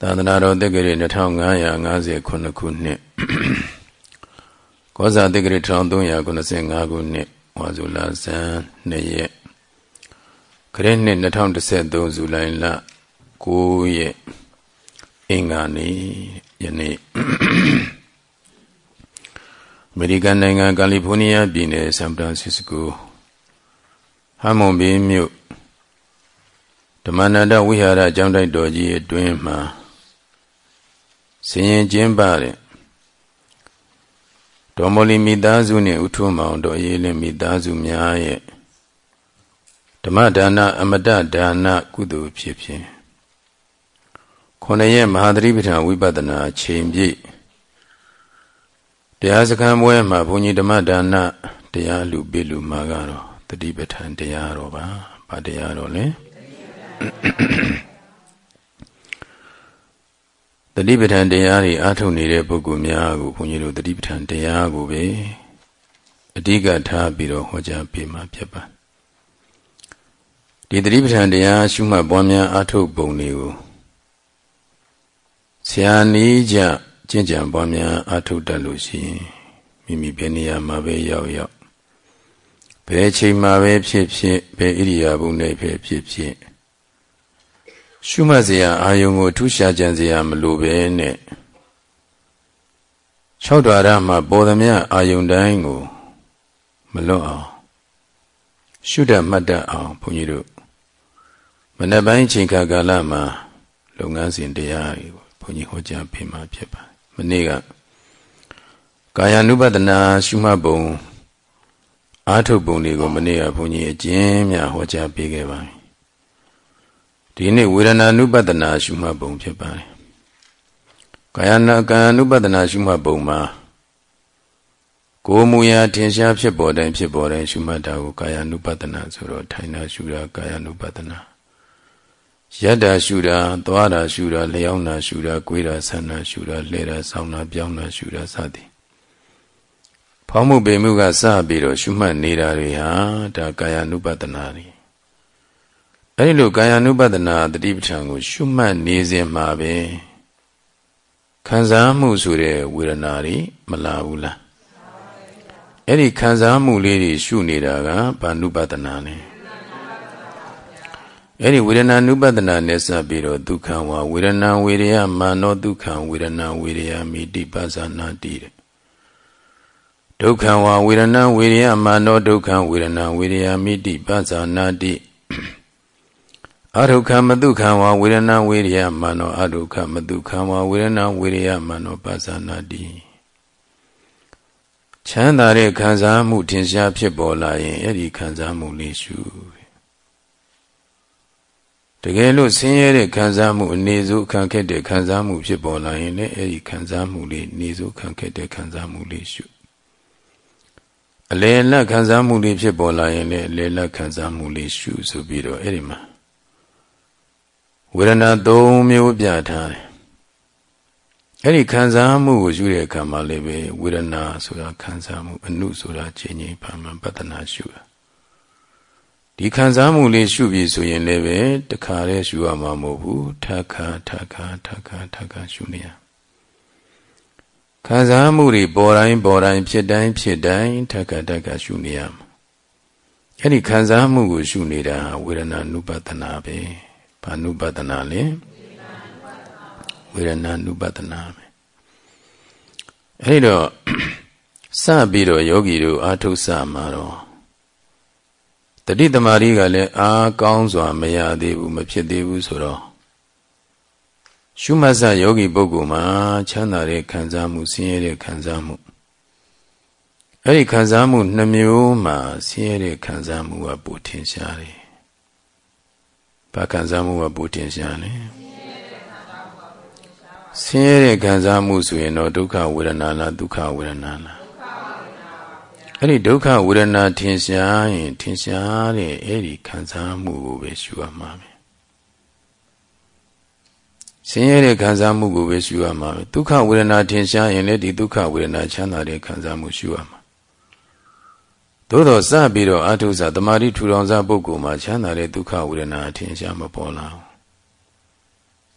သာသနာတော်တက္ကရာ2559ခုနှစ်ကောဇာတက္ကရာ1395ခုနှစ်ဝါဇူလာဇန်2ရက်ခရစ်နှစ်2013ဇူလိုင်လ9ရက်အင်္ဂါနေ့ယနေ့အမေရိကန်နိုင်ငံကယ်လီဖိုးနီးယားပြည်နယ်ဆန်ဖရန်စစ္စကိုဟမ်မွန်ဘီမြို့ဓမ္မနန္ဒဝိဟာရကျောင်းတိုက်တော်ကြီးအတွင်းမှာ ဆင်ရင်ကျင်းပတဲ့ဒေါ်မောလီမိသားစုနဲ့ဥထုမောင်တို့အေးလင်းမိသားစုများရဲ့ဓမ္မဒါနအမတဒါနကုသိုလ်ဖြစ်ဖြင့်ခုနှစ်ရက်မဟာသတိပဋ္ဌာန်ဝိပဿနာချိန်ပြည့်တရားစခန်းပွဲမှာဘုန်းကြီးဓမ္မဒါနတရားလူပြလူမှာကတော့တတိပဋ္ဌာန်တရားတော်ပါဗာတရားတော်လဲ တတိပဋ္ဌာန်တရားတွေအားထုတ်နေတဲ့ပုဂ္ဂိုလ်များကိုဘုန်းကြီးတို့တတိပဋ္ဌာန်တရားကိုပဲအဓိကထားပြီးတော့ဟောကြားပေးမှာဖြစ်ပါဒီတတိပဋ္ဌာန်တရားရှုမှတ်ပွားများအားထုတ်ပုံတွေကိုဆရာနီးကြကျင့်ကြံပွားများအားထုတ်တတ်လို့ရှိရင်မိမိဘယ်နေရာမှာပဲရောက်ရောက်ဘယ်ချိန်မှာပဲဖြစ်ဖြစ်ဘယ်ဣရိယာပုနဲ့ပဲဖြစ်ဖြစ် ရှုမှတ်စရာအာယုံကိုထူးရှားကြံစရာမလိုပဲနဲ့၆ဓာရမှာပေါ်သမျှအာယုံတိုင်းကိုမလွတ်အောင်ရှုတတ်မှတ်တတ်အောင်ဘုန်းကြီးတို့မနေ့ပိုင်းချိန်ခါကာလမှာလုပ်ငန်းစဉ်တရားတွေကိုဘုန်းကြီးဟောကြားပေးมาဖြစ်ပါတယ်မနေ့ကကာယ ानु ပဒနာရှုမှတ်ပုံအာထုတ်ပုံတွေကိုမနေ့ကဘုန်းကြီးအကျဉ်းများဟောကြားပေးခဲ့ပါတယ် ဒီနေ့ဝေဒနာနုပဒနာရှုမှတ်ပုံဖြစ်ပါတယ်ကာယနာကာယ ानु ပဒနာရှုမှတ်ပုံမှာကိုယ်မူရာထင်ရှားဖြစ်ပေါ်တိုင်းဖြစ်ပေါ်တိုင်းရှုမှတ်တာကိုကာယ ानु ပဒနာဆိုတော့ထိုင်တာရှုတာကာယ ानु ပဒနာယတ္တာရှုတာသွားတာရှုတာလျောင်းတာရှုတာကိုယ်တာဆန္ဒရှုတာလှဲတာဆောင်းတာပြောင်းတာရှုတာစသည်ဖောင်းမှုပေမှုကစပြီးတော့ရှုမှတ်နေတာတွေဟာဒါကာယ ानु ပဒနာတွေ အဲဒီလိုကာယ ानु ပဒနာတတိပဋ္ဌာန်ကို ရှုမှတ်နေစဉ်မှာပဲခံစားမှုဆိုတဲ့ဝေဒနာတွေမလာဘူးလားအဲ့ဒီခံစားမှုလေးတွေရှုနေတာကဘာနုပဒနာလဲအဲ့ဒီဝေဒနာနုပဒနာနဲ့စပ်ပြီးတော့ဒုက္ခဝဝေဒနာဝေရယမာနောဒုက္ခဝေဒနာဝေရယမိတိပဇာနာတိတဲ့ဒုက္ခဝဝေဒနာဝေရယမာနောဒုက္ခဝေဒနာဝေရယမိတိပဇာနာတိ အဒုက္ခမတုခံဝဝေဒနာဝေရယမနောအဒုက္ခမတုခံဝဝေဒနာဝေရယမနောပါဇာနာတိချမ်းသာတဲ့ခံစားမှုထင်ရှားဖြစ်ပေါ်လာရင်အဲ့ဒီခံစားမှုလေးရှုတကယ်လို့ဆင်းရဲတဲ့ခံစားမှုအနေစိုးခံခဲ့တဲ့ခံစားမှုဖြစ်ပေါ်လာရင်လည်းအဲ့ဒီခံစားမှုလေးနေစိုးခံခဲ့တဲ့ခံစားမှုလေးရှုအလေလက်ခံစားမှုလေးဖြစ်ပေါ်လာရင်လည်းအလေလက်ခံစားမှုလေးရှုဆိုပြီးတော့အဲ့ဒီမှာ ဝေဒနာ၃မျိုးပြထားတယ်အဲ့ဒီခံစားမှုကိုယူတဲ့အခါမှာလည်းပဲဝေဒနာဆိုတာခံစားမှုအနုဆိုတာခြေငြိမ်ပါမှပတ္တနာရှုတာဒီခံစားမှုလေးရှုပြီဆိုရင်လည်းပဲတခါတည်းရှုရမှာမဟုတ်ဘူးထခါထခါထခါထခါရှုနေရခံစားမှုတွေပေါ်တိုင်းပေါ်တိုင်းဖြစ်တိုင်းဖြစ်တိုင်းထခါထခါရှုနေရမှာအဲ့ဒီခံစားမှုကိုရှုနေတာဝေဒနာနုပတနာပဲ ဘာနုပဒနာလဲဝေဒနာနုပဒနာပဲအဲဒီတော့စပြီးတော့ယောဂီတို့အာထုစမှာတော့တတိသမารီကလည်းအာကောင်းစွာမရသေးဘူးမဖြစ်သေးဘူးဆိုတော့ရှုမှတ်စယောဂီပုဂ္ဂိုလ်မှာချမ်းသာတဲ့ခံစားမှုဆင်းရဲတဲ့ခံစားမှုအဲ့ဒီခံစားမှုနှမျိုးမှာဆင်းရဲတဲ့ခံစားမှုကပိုထင်ရှားတယ် ဘာခံစားမှုကပူတင်ရှားလဲဆင်းရဲတဲ့ခံစားမှုဆိုရင်တော့ဒုက္ခဝေဒနာလားဒုက္ခဝေဒနာလားအဲ့ဒီဒုက္ခဝေဒနာထင်ရှားရင်ထင်ရှားတဲ့အဲ့ဒီခံစားမှုကိုပဲရှုရမှာပဲဆင်းရဲတဲ့ခံစားမှုကိုပဲရှုရမှာပဲဒုက္ခဝေဒနာထင်ရှားရင်လည်းဒီဒုက္ခဝေဒနာချမ်းသာတဲ့ခံစားမှုရှုရမှာ သို့တော့စပြီးတော့အထုဇာတမာတိထူထောင်စားပုဂ္ဂိုလ်မှာချမ်းသာတဲ့ဒုက္ခဝေဒနာအထင်ရှားမပေါ်လာဘူး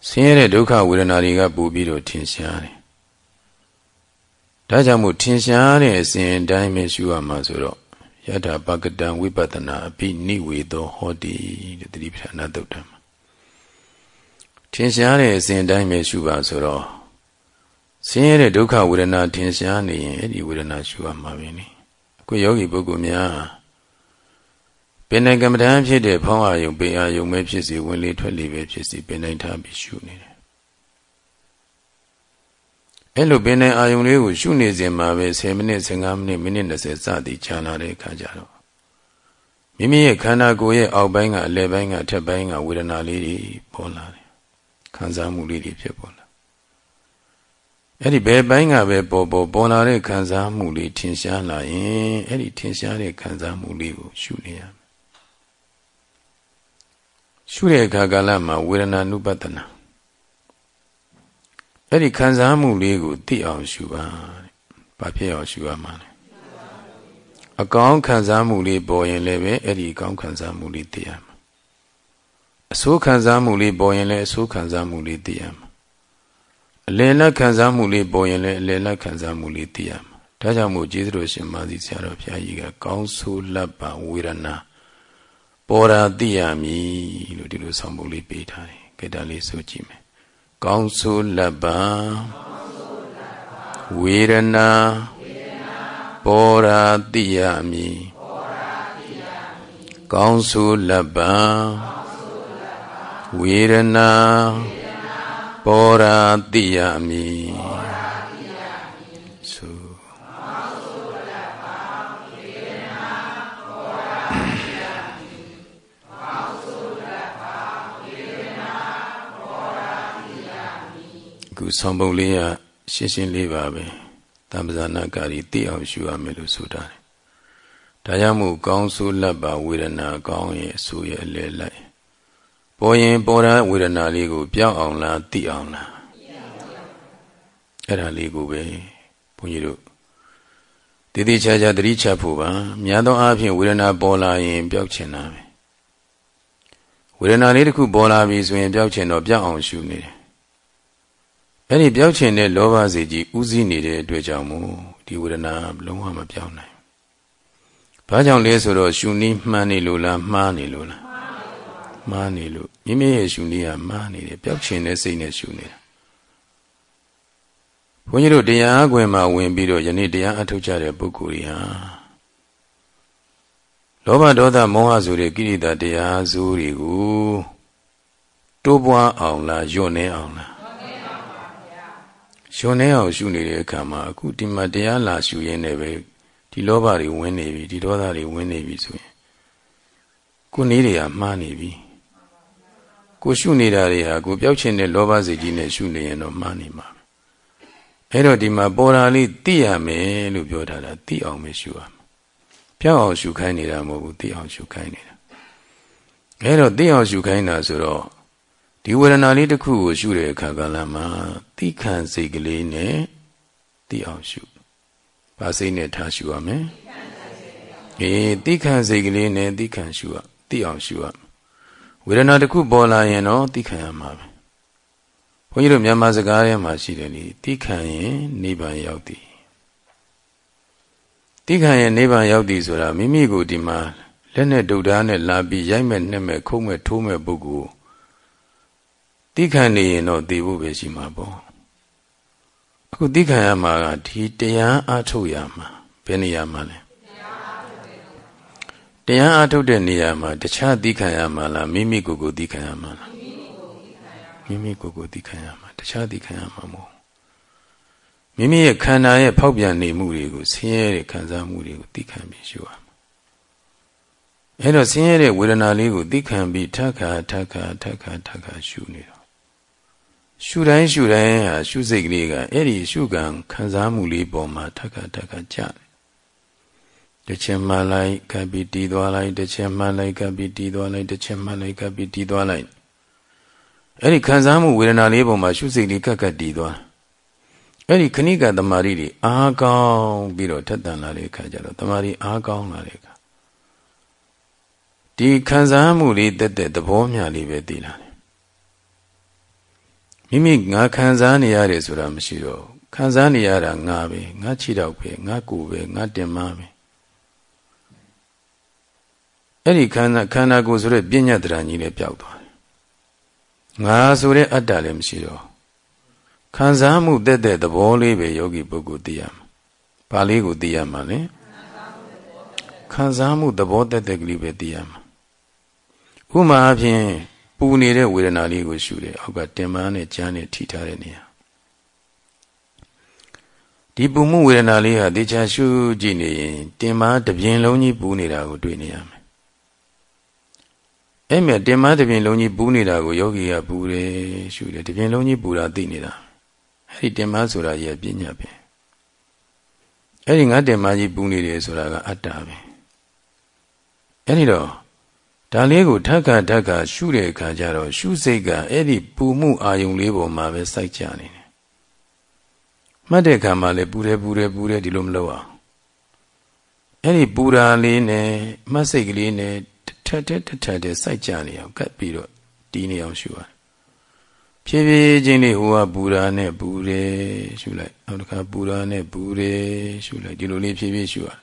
ဆင်းရဲတဲ့ဒုက္ခဝေဒနာတွေကပူပြီးတော့ထင်ရှားတယ်ဒါကြောင့်မို့ထင်ရှားတဲ့အစဉ်တိုင်းပဲရှုရမှာဆိုတော့ယထာပကတံဝိပဿနာအပိနိဝေသောဟောတိတဲ့တတိပဌာနာတုတ်တံမှာထင်ရှားတဲ့အစဉ်တိုင်းပဲရှုပါဆိုတော့ဆင်းရဲတဲ့ဒုက္ခဝေဒနာထင်ရှားနေရင်အဲ့ဒီဝေဒနာရှုရမှာပဲနိ အခုယောဂီပုဂ္ဂိုလ်များပင်နိုင်ကမ္မဋ္ဌာန်းဖြစ်တဲ့ဖောင်းအာယုံပေအာယုံပဲဖြစ်စီဝင်လေထွက်လေပဲဖြစ်စီပင်နိုင်ထားပြီးရှုနေတယ်အဲ့လိုပင်နိုင်အာယုံလေးကိုရှုနေစဉ်မှာပဲ10မိနစ်15မိနစ်မိနစ်20စသည်ကြာလာတဲ့အခါကျတော့မိမိရဲ့ခန္ဓာကိုယ်ရဲ့အောက်ပိုင်းကအလယ်ပိုင်းကအထက်ပိုင်းကဝေဒနာလေးတွေပေါ်လာတယ်ခံစားမှုလေးတွေဖြစ်ပေါ်လာ အဲ့ဒီဘယ်ပိုင်းကပဲပေါ်ပေါ်ပေါ်လာတဲ့ခံစားမှုလေးထင်ရှားလာရင်အဲ့ဒီထင်ရှားတဲ့ခံစားမှုလေးကိုရှုနေရမယ်ရှုတဲ့အခါကာလမှာဝေဒနာနုပတနာအဲ့ဒီခံစားမှုလေးကိုသိအောင်ရှုပါဘာဖြစ်အောင်ရှုရမှာလဲအကောင်းခံစားမှုလေးပေါ်ရင်လည်းပဲအဲ့ဒီအကောင်းခံစားမှုလေးသိရမှာအဆိုးခံစားမှုလေးပေါ်ရင်လည်းအဆိုးခံစားမှုလေးသိရမှာ အလယ်လက်ခံစားမှုလေးပေါ်ရင်လည်းအလယ်လက်ခံစားမှုလေးသိရမှာဒါကြောင့်မို့ကျေးဇူးတော်ရှင်မာသီဆရာတော်ဘုရားကြီးကကောင်းဆိုးလပ်ပါဝေဒနာပေါ်တာသိရမည်လို့ဒီလိုဆောင်ပုဒ်လေးပေးထားတယ်ကြည့်တာလေးဆိုကြည့်မယ်ကောင်းဆိုးလပ်ပါဝေဒနာပေါ်တာသိရမည်ကောင်းဆိုးလပ်ပါဝေဒနာ ပေါ်ရာတိယမိသုခုဆောင်ပုံလေးကရှင်းရှင်းလေးပါပဲတမ္ပဇာနာကာရီသိအောင်ရှုရမယ်လို့ဆိုတာတယ်ဒါကြောင့်မို့ကောင်းဆိုးလပ်ပါဝေဒနာကောင်းရဲ့အဆိုးရဲ့အလဲလိုက် ပေါ်ရင်ပေါ်တဲ့ဝေဒနာလေးကိုပြောင်းအောင်လားသိအောင်လားအဲ့ဒါလေးကိုပဲဘုန်းကြီးတို့တည်တည်ချာချာသတိချဖို့ပါများသောအားဖြင့်ဝေဒနာပေါ်လာရင်ပျောက်ချင်တာပဲဝေဒနာလေးတစ်ခုပေါ်လာပြီဆိုရင်ပျောက်ချင်တော့ပြောင်းအောင်ရှုနေတယ်အဲ့ဒီပျောက်ချင်တဲ့လောဘစိတ်ကြီးဥစည်းနေတဲ့အတွက်ကြောင့်မို့ဒီဝေဒနာလုံးဝမပြောင်းနိုင်ဘာကြောင့်လဲဆိုတော့ရှုနည်းမှန်းနေလို့လားမှားနေလို့လား မှားနေလို့မိမိရဲ့ရှုနည်းကမှားနေတယ်ပျောက်ချင်တဲ့စိတ်နဲ့ရှုနေတာဘုန်းကြီးတို့တရားခွင်မှာဝင်ပြီးတော့ယနေ့တရားအထုတ်ကြတဲ့ပုဂ္ဂိုလ်တွေဟာလောဘဒေါသမောဟဆိုတဲ့ကိရိတာတရားစုတွေကိုတိုးပွားအောင်လားယွတ်နေအောင်လားယွတ်နေအောင်ရှုနေတဲ့အခါမှာအခုဒီမှာတရားလာရှုရင်းနဲ့ပဲဒီလောဘတွေဝင်နေပြီဒီဒေါသတွေဝင်နေပြီဆိုရင်ကိုယ်နည်းတွေကမှားနေပြီ ကိုရှုနေတာတွေဟာကိုပျောက်ချင်တဲ့လောဘစိတ်ကြီးနဲ့ရှုနေရင်တော့မှားနေမှာအဲ့တော့ဒီမှာပေါ်တာလေးသိရမယ်လို့ပြောထားတာသိအောင်ပဲရှုရမယ်ပြောင်းအောင်ရှုခိုင်းနေတာမဟုတ်ဘူးသိအောင်ရှုခိုင်းနေတာအဲ့တော့သိအောင်ရှုခိုင်းတာဆိုတော့ဒီဝေဒနာလေးတစ်ခုကိုရှုတဲ့အခါကလည်းမှာသိခံစိတ်ကလေးနဲ့သိအောင်ရှုဘာစိတ်နဲ့ထားရှုရမလဲအေးသိခံစိတ်ကလေးနဲ့သိခံရှုရသိအောင်ရှုရ ဝေဒနာတစ်ခုပေါ်လာရင်တော့သိခံရမှာပဲဘုန်းကြီးတို့မြန်မာစကားထဲမှာရှိတယ်လေသိခံရင်နိဗ္ဗာန်ရောက်သည်သိခံရင်နိဗ္ဗာန်ရောက်သည်ဆိုတာမိမိကိုဒီမှာလက်နဲ့ဒုတ်ဓာတ်နဲ့လာပြီးရိုက်မဲ့နှက်မဲ့ခုံးမဲ့ထိုးမဲ့ပုဂ္ဂိုလ်သိခံနေရင်တော့သိဖို့ပဲရှိမှာပေါ့အခုသိခံရမှာကဒီတရားအထုတ်ရမှာဘယ်နေရာမှာလဲ တရားအထုတ်တဲ့နေရာမှာတခြားသိခံရမှာလားမိမိကိုယ်ကိုသိခံရမှာလားမိမိကိုယ်ကိုသိခံရမှာတခြားသိခံရမှာမဟုတ်မိမိရဲ့ခန္ဓာရဲ့ဖောက်ပြန်နေမှုတွေကိုဆင်းရဲတဲ့ခံစားမှုတွေကိုသိခံပြီးရှုရမှာအဲ့တော့ဆင်းရဲတဲ့ဝေဒနာလေးကိုသိခံပြီးထပ်ခါထပ်ခါထပ်ခါထပ်ခါရှုနေတော့ရှုတိုင်းရှုတိုင်းဟာရှုစိတ်ကလေးကအဲ့ဒီရှုကံခံစားမှုလေးပေါ်မှာထပ်ခါထပ်ခါကြာတယ် တစ်ချက်မှလိုက်ကပ်ပြီးတီးသွားလိုက်တစ်ချက်မှလိုက်ကပ်ပြီးတီးသွားလိုက်တစ်ချက်မှလိုက်ကပ်ပြီးတီးသွားလိုက်အဲ့ဒီခံစားမှုဝေဒနာလေးပုံမှာရှုစိတ်လေးကပ်ကပ်တီးသွားအဲ့ဒီခဏိကသမารိတွေအားကောင်းပြီးတော့ထက်တန်လာတဲ့အခါကျတော့တမာရီအားကောင်းလာတဲ့အခါဒီခံစားမှုလေးတက်တဲ့သဘောမျှလေးပဲသိလာတယ်မိမိငါခံစားနေရတယ်ဆိုတာမရှိတော့ခံစားနေရတာငါပဲငါခြေတော့ပဲငါကိုယ်ပဲငါတင်မပဲ အဲ့ဒီခန္ဓာခန္ဓာကိုယ်ဆိုတဲ့ပညာတရာကြီးလည်းပျောက်သွားတယ်ငါဆိုတဲ့အတ္တလည်းမရှိတော့ခံစားမှုတက်တဲ့သဘောလေးပဲယောဂီပုဂ္ဂိုလ်သိရမှာ။ဘာလေးကိုသိရမှာလဲခံစားမှုသဘောတက်တဲ့ကလေးပဲသိရမှာ။ဥမာအဖြစ်ပူနေတဲ့ဝေဒနာလေးကိုရှုတယ်။အောက်ကတင်မနဲ့ကြမ်းနဲ့ထိထားတဲ့နေရာ။ဒီပူမှုဝေဒနာလေးဟာတေချာရှုကြည့်နေရင်တင်မတပြင်းလုံးကြီးပူနေတာကိုတွေ့နေရမယ် အဲ့မြတင်မတပြင်းလုံးကြီးပူးနေတာကိုယောဂီကပူတယ်ရှုတယ်တပြင်းလုံးကြီးပူတာသိနေတာအဲ့ဒီတင်မဆိုတာရဲ့ပညာပဲအဲ့ဒီငါတင်မကြီးပူးနေတယ်ဆိုတာကအတ္တပဲအဲ့ဒီတော့ဒါလေးကိုထက်ခါထက်ခါရှုတဲ့အခါကျတော့ရှုစိတ်ကအဲ့ဒီပူမှုအာယုံလေးပေါ်မှာပဲစိုက်ကြနေတယ်မှတ်တဲ့အခါမှာလည်းပူတယ်ပူတယ်ပူတယ်ဒီလိုမလုပ်အောင်အဲ့ဒီပူရာလေးနဲ့မှတ်စိတ်ကလေးနဲ့ထ က်တဲ့ထက်တဲ့စိုက်ကြနေအောင်ကပ်ပြီးတော့တီးနေအောင်ရှုရတယ်ဖြည်းဖြည်းချင်းလေးဟိုကပူရာနဲ့ပူတယ်ရှုလိုက်နောက်တစ်ခါပူရာနဲ့ပူတယ်ရှုလိုက်ဒီလိုလေးဖြည်းဖြည်းရှုရတယ်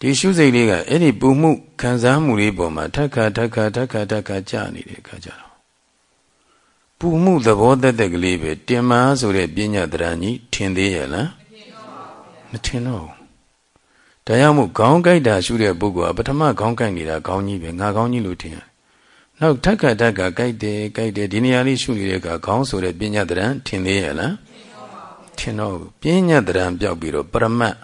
ဒီရှုစိတ်လေးကအဲ့ဒီပူမှုခံစားမှုလေးပေါ်မှာထက်ခါထက်ခါထက်ခါထက်ခါကြာနေတဲ့အခါကျတော့ပူမှုသဘောတက်တက်ကလေးပဲတင်မာဆိုတဲ့ပညာတရဏကြီးထင်သေးရဲ့လားမထင်တော့ဘူး ဒါကြောင့်မို့ခေါင်းကိုက်တာရှုတဲ့ပုဂ္ဂိုလ်ကပထမခေါင်းကိုက်နေတာခေါင်းကြီးပဲငါခေါင်းကြီးလို့ထင်ရတယ်။နောက်ထက်ကထက်ကကိုက်တယ်ကိုက်တယ်ဒီနေရာလေးရှုနေတဲ့ကခေါင်းဆိုတဲ့ပညာတရံထင်သေးရဲ့လား။ထင်တော့ပညာတရံပြောက်ပြီးတော့ပရမတ်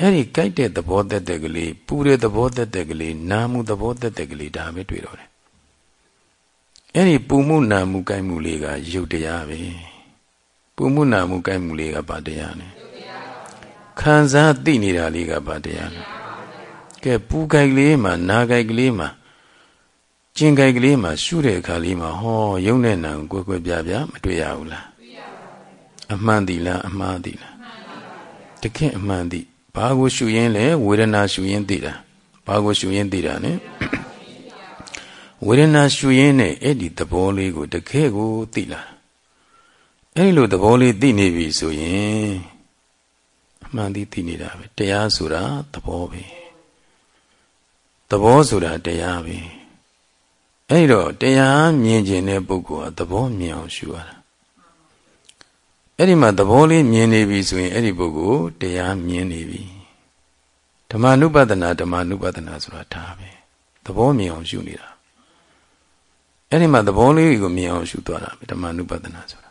အဲ့ဒီကိုက်တဲ့သဘောသက်သက်ကလေးပူတဲ့သဘောသက်သက်ကလေးနာမှုသဘောသက်သက်ကလေးဒါပဲတွေ့တော့တယ်။အဲ့ဒီပူမှုနာမှုကိုက်မှုလေးကယုတ်တရားပဲ။ပူမှုနာမှုကိုက်မှုလေးကဗတရားနဲ့ ခံစားသိနေတာလေးကဘာတရားလဲကဲပူကြိုက်လေးမှာနာကြိုက်ကလေးမှာကျင်ကြိုက်ကလေးမှာရှုတဲ့အခါလေးမှာဟောယုံတဲ့နာကိုကွယ်ကွယ်ပြပြမတွေ့ရဘူးလားအမှန်တည်လားအမှားတည်လားတခင်အမှန်တည်ဘာကိုရှုရင်းလဲဝေဒနာရှုရင်းသိတာဘာကိုရှုရင်းသိတာ ਨੇ ဝေဒနာရှုရင်းနဲ့အဲ့ဒီသဘောလေးကိုတကယ်ကိုသိလာအဲ့ဒီလိုသဘောလေးသိနေပြီဆိုရင် အမှန်တည်သိနေတာပဲတရားဆိုတာသဘောပဲသဘောဆိုတာတရားပဲအဲ့တော့တရားမြင်ခြင်းတဲ့ပုဂ္ဂိုလ်ကသဘောမြင်အောင်ရှုရတာအဲ့ဒီမှာသဘောလေးမြင်နေပြီဆိုရင်အဲ့ဒီပုဂ္ဂိုလ်တရားမြင်နေပြီဓမ္မနုပဒနာဓမ္မနုပဒနာဆိုတာဒါပဲသဘောမြင်အောင်ရှုနေတာအဲ့ဒီမှာသဘောလေးကိုမြင်အောင်ရှုသွားတာပဲဓမ္မနုပဒနာဆိုတာ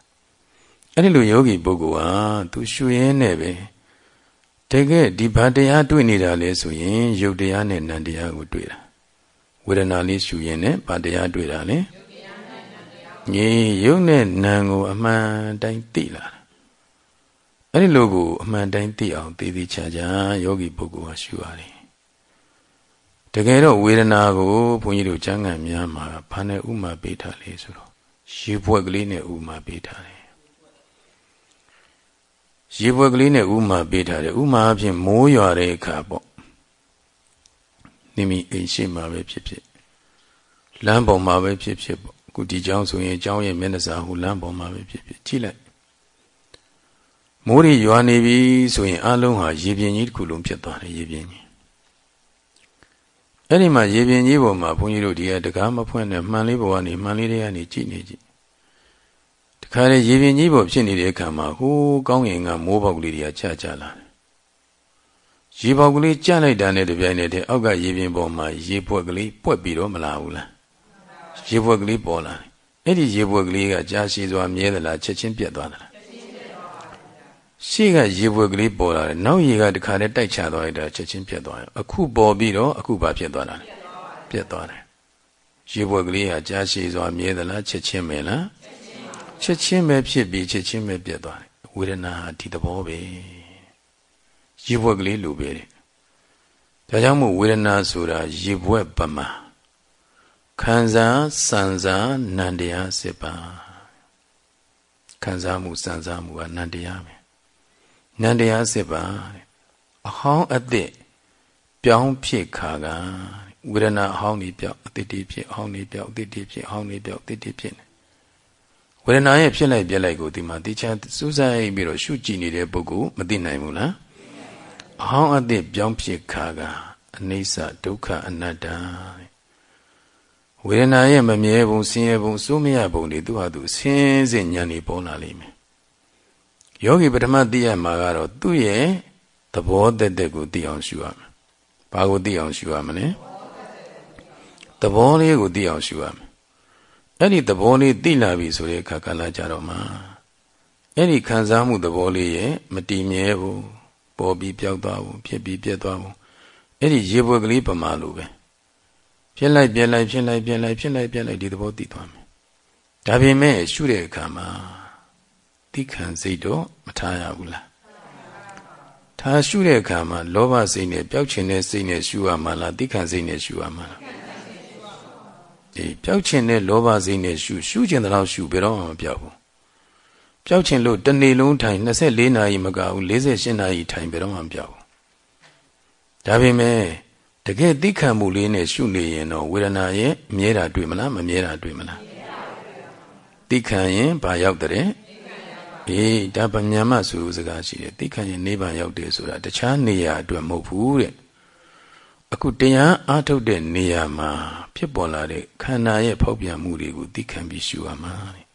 အဲ့ဒီလိုယောဂီပုဂ္ဂိုလ်ဟာသူရှုရင်းနဲ့ပဲ တကယ်ဒီဘာတရားတွေ့နေတာလဲဆိုရင်ရုပ်တရားနဲ့နံတရားကိုတွေ့တာဝေဒနာလေးရှုရင်နဲ့ဘာတရားတွေ့တာလဲငြိရုပ်နဲ့နံကိုအမှန်တိုင်းသိလာအဲ့ဒီလိုကိုအမှန်တိုင်းသိအောင်သိသိချာချာယောဂီပုဂ္ဂိုလ်ဟာရှုရတယ်တကယ်တော့ဝေဒနာကိုဘုန်းကြီးတို့ကျမ်းဂန်များမှာဘာနဲ့ဥမာပေးထားလဲဆိုတော့ရေဘွက်ကလေးနဲ့ဥမာပေးထားတယ် ရေပွဲကလေးနဲ့ဥမာပေးထားတယ်ဥမာအဖြစ်မိုးရွာတဲ့အခါပေါ့နိမိအိမ်ရှိမှာပဲဖြစ်ဖြစ်လမ်းပေါ်မှာပဲဖြစ်ဖြစ်ပေါ့အခုဒီเจ้าဆိုရင်เจ้าရဲ့မျက်နှာစာဟိုလမ်းပေါ်မှာပဲဖြစ်ဖြစ်ကြည့်လိုက်မိုးရီရွာနေပြီဆိုရင်အလုံးဟာရေပြင်ကြီးတစ်ခုလုံးဖြစ်သွားတယ်ရေပြင်ကြီးအဲ့ဒီမှာရေပြင်ကြီးပေါ်မှာဘုန်းကြီးတို့ဒီကတကားမဖွင့်တဲ့မှန်လေးပေါ်ကနေမှန်လေးတွေကနေကြည့်နေကြည့် ခါလေရေပြင်ကြီးပေါ်ဖြစ်နေတဲ့အခါမှာဟိုးကောင်းငင်ကမိုးပေါက်ကလေးတွေကချကြလာတယ်ရေပေါက်ကလေးကြလိုက်တာနဲ့တပြိုင်နက်တည်းအောက်ကရေပြင်ပေါ်မှာရေပွက်ကလေးပွက်ပြီးတော့မလာဘူးလားရေပွက်ကလေးပေါ်လာတယ်အဲ့ဒီရေပွက်ကလေးကကြာရှည်စွာမြဲသလားချက်ချင်းပြတ်သွားသလားရှေ့ကရေပွက်ကလေးပေါ်လာတယ်နောက်ရေကတခါတည်းတိုက်ချသွားလိုက်တာချက်ချင်းပြတ်သွားတယ်အခုပေါ်ပြီးတော့အခုဘာဖြစ်သွားတာလဲပြတ်သွားတယ်ရေပွက်ကလေးကကြာရှည်စွာမြဲသလားချက်ချင်းပဲလား ချက်ချင်းပဲဖြစ်ပြီးချက်ချင်းပဲပြတ်သွားတယ်ဝေဒနာဟာဒီသဘောပဲရေဘွက်ကလေးလိုပဲတဲ့ဒါကြောင့်မို့ဝေဒနာဆိုတာရေဘွက်ပမာခံစားစံစားနန္တရားစစ်ပါခံစားမှုစံစားမှုကနန္တရားပဲနန္တရားစစ်ပါတဲ့အဟောင်းအသစ်ပြောင်းဖြစ်ခါကဝေဒနာအဟောင်းကြီးပြောက်အသစ်တည်းဖြစ်အဟောင်းကြီးပြောက်အသစ်တည်းဖြစ်အဟောင်းကြီးပြောက်အသစ်တည်းဖြစ်နေ ဝဝေဒနာရဲ့ဖြစ်လိုက်ပြက်လိုက်ကိုဒီမှာတရားစူးစိုက်ပြီးတော့ရှုကြည့်နေတဲ့ပုဂ္ဂိုလ်မသိနိုင်ဘူးလားအဟောင်းအသည့်ပြောင်းဖြစ်ခါကအနိစ္စဒုက္ခအနတ္တဝေဒနာရဲ့မမြဲပုံဆင်းရဲပုံစိုးမရပုံတွေသူဟာသူဆင်းစစ်ဉာဏ်တွေပေါ်လာလိမ့်မယ်ယောဂီပထမသိရမှာကတော့သူ့ရဲ့သဘောတသက်ကိုသိအောင်ရှုရမယ်ဘာကိုသိအောင်ရှုရမလဲသဘောလေးကိုသိအောင်ရှုရမယ် အဲ့ဒီသဘောလေးသိလာပြီဆိုတဲ့အခါကလာကြတော့မှအဲ့ဒီခံစားမှုသဘောလေးရဲ့မတည်မြဲဘူးပေါ်ပြီးပြောက်သွားဘူးဖြစ်ပြီးပြက်သွားဘူးအဲ့ဒီရေပွဲကလေးပမာလိုပဲဖြစ်လိုက်ပြက်လိုက်ဖြစ်လိုက်ပြက်လိုက်ဖြစ်လိုက်ပြက်လိုက်ဒီသဘောသိသွားမယ်ဒါပေမဲ့ရှုတဲ့အခါမှာသိခံစိတ်တော့မထားရဘူးလားထားရှုတဲ့အခါမှာလောဘစိတ်နဲ့ပျောက်ချင်တဲ့စိတ်နဲ့ရှုရမှာလားသိခံစိတ်နဲ့ရှုရမှာလား ဒီပျောက်ချင်တဲ့လောဘစိတ်နဲ့ရှုရှုချင်တဲ့လောက်ရှုဘယ်တော့မှမပျောက်ဘူးပျောက်ချင်လို့တနေ့လုံးထိုင်24နာရီမကဘူး48နာရီထိုင်ဘယ်တော့မှမပျောက်ဘူးဒါပေမဲ့တကယ်သိခံမှုလေးနဲ့ရှုနေရင်တော့ဝေဒနာရဲ့မြဲတာတွေ့မလားမမြဲတာတွေ့မလားသိခံရင်ဘာရောက်တဲ့အေးဒါဗညာမဆိုစကားရှိတယ်သိခံရင်နိဗ္ဗာန်ရောက်တယ်ဆိုတာတခြားနေရာအတွက်မဟုတ်ဘူးတဲ့ အခုတရားအားထုတ်တဲ့နေရာမှာ ဖြစ်ပေါ်လာတဲ့ခန္ဓာရဲ့ဖောက်ပြန်မှုတွေကိုသိခံပြီးရှုရမှာတဲ့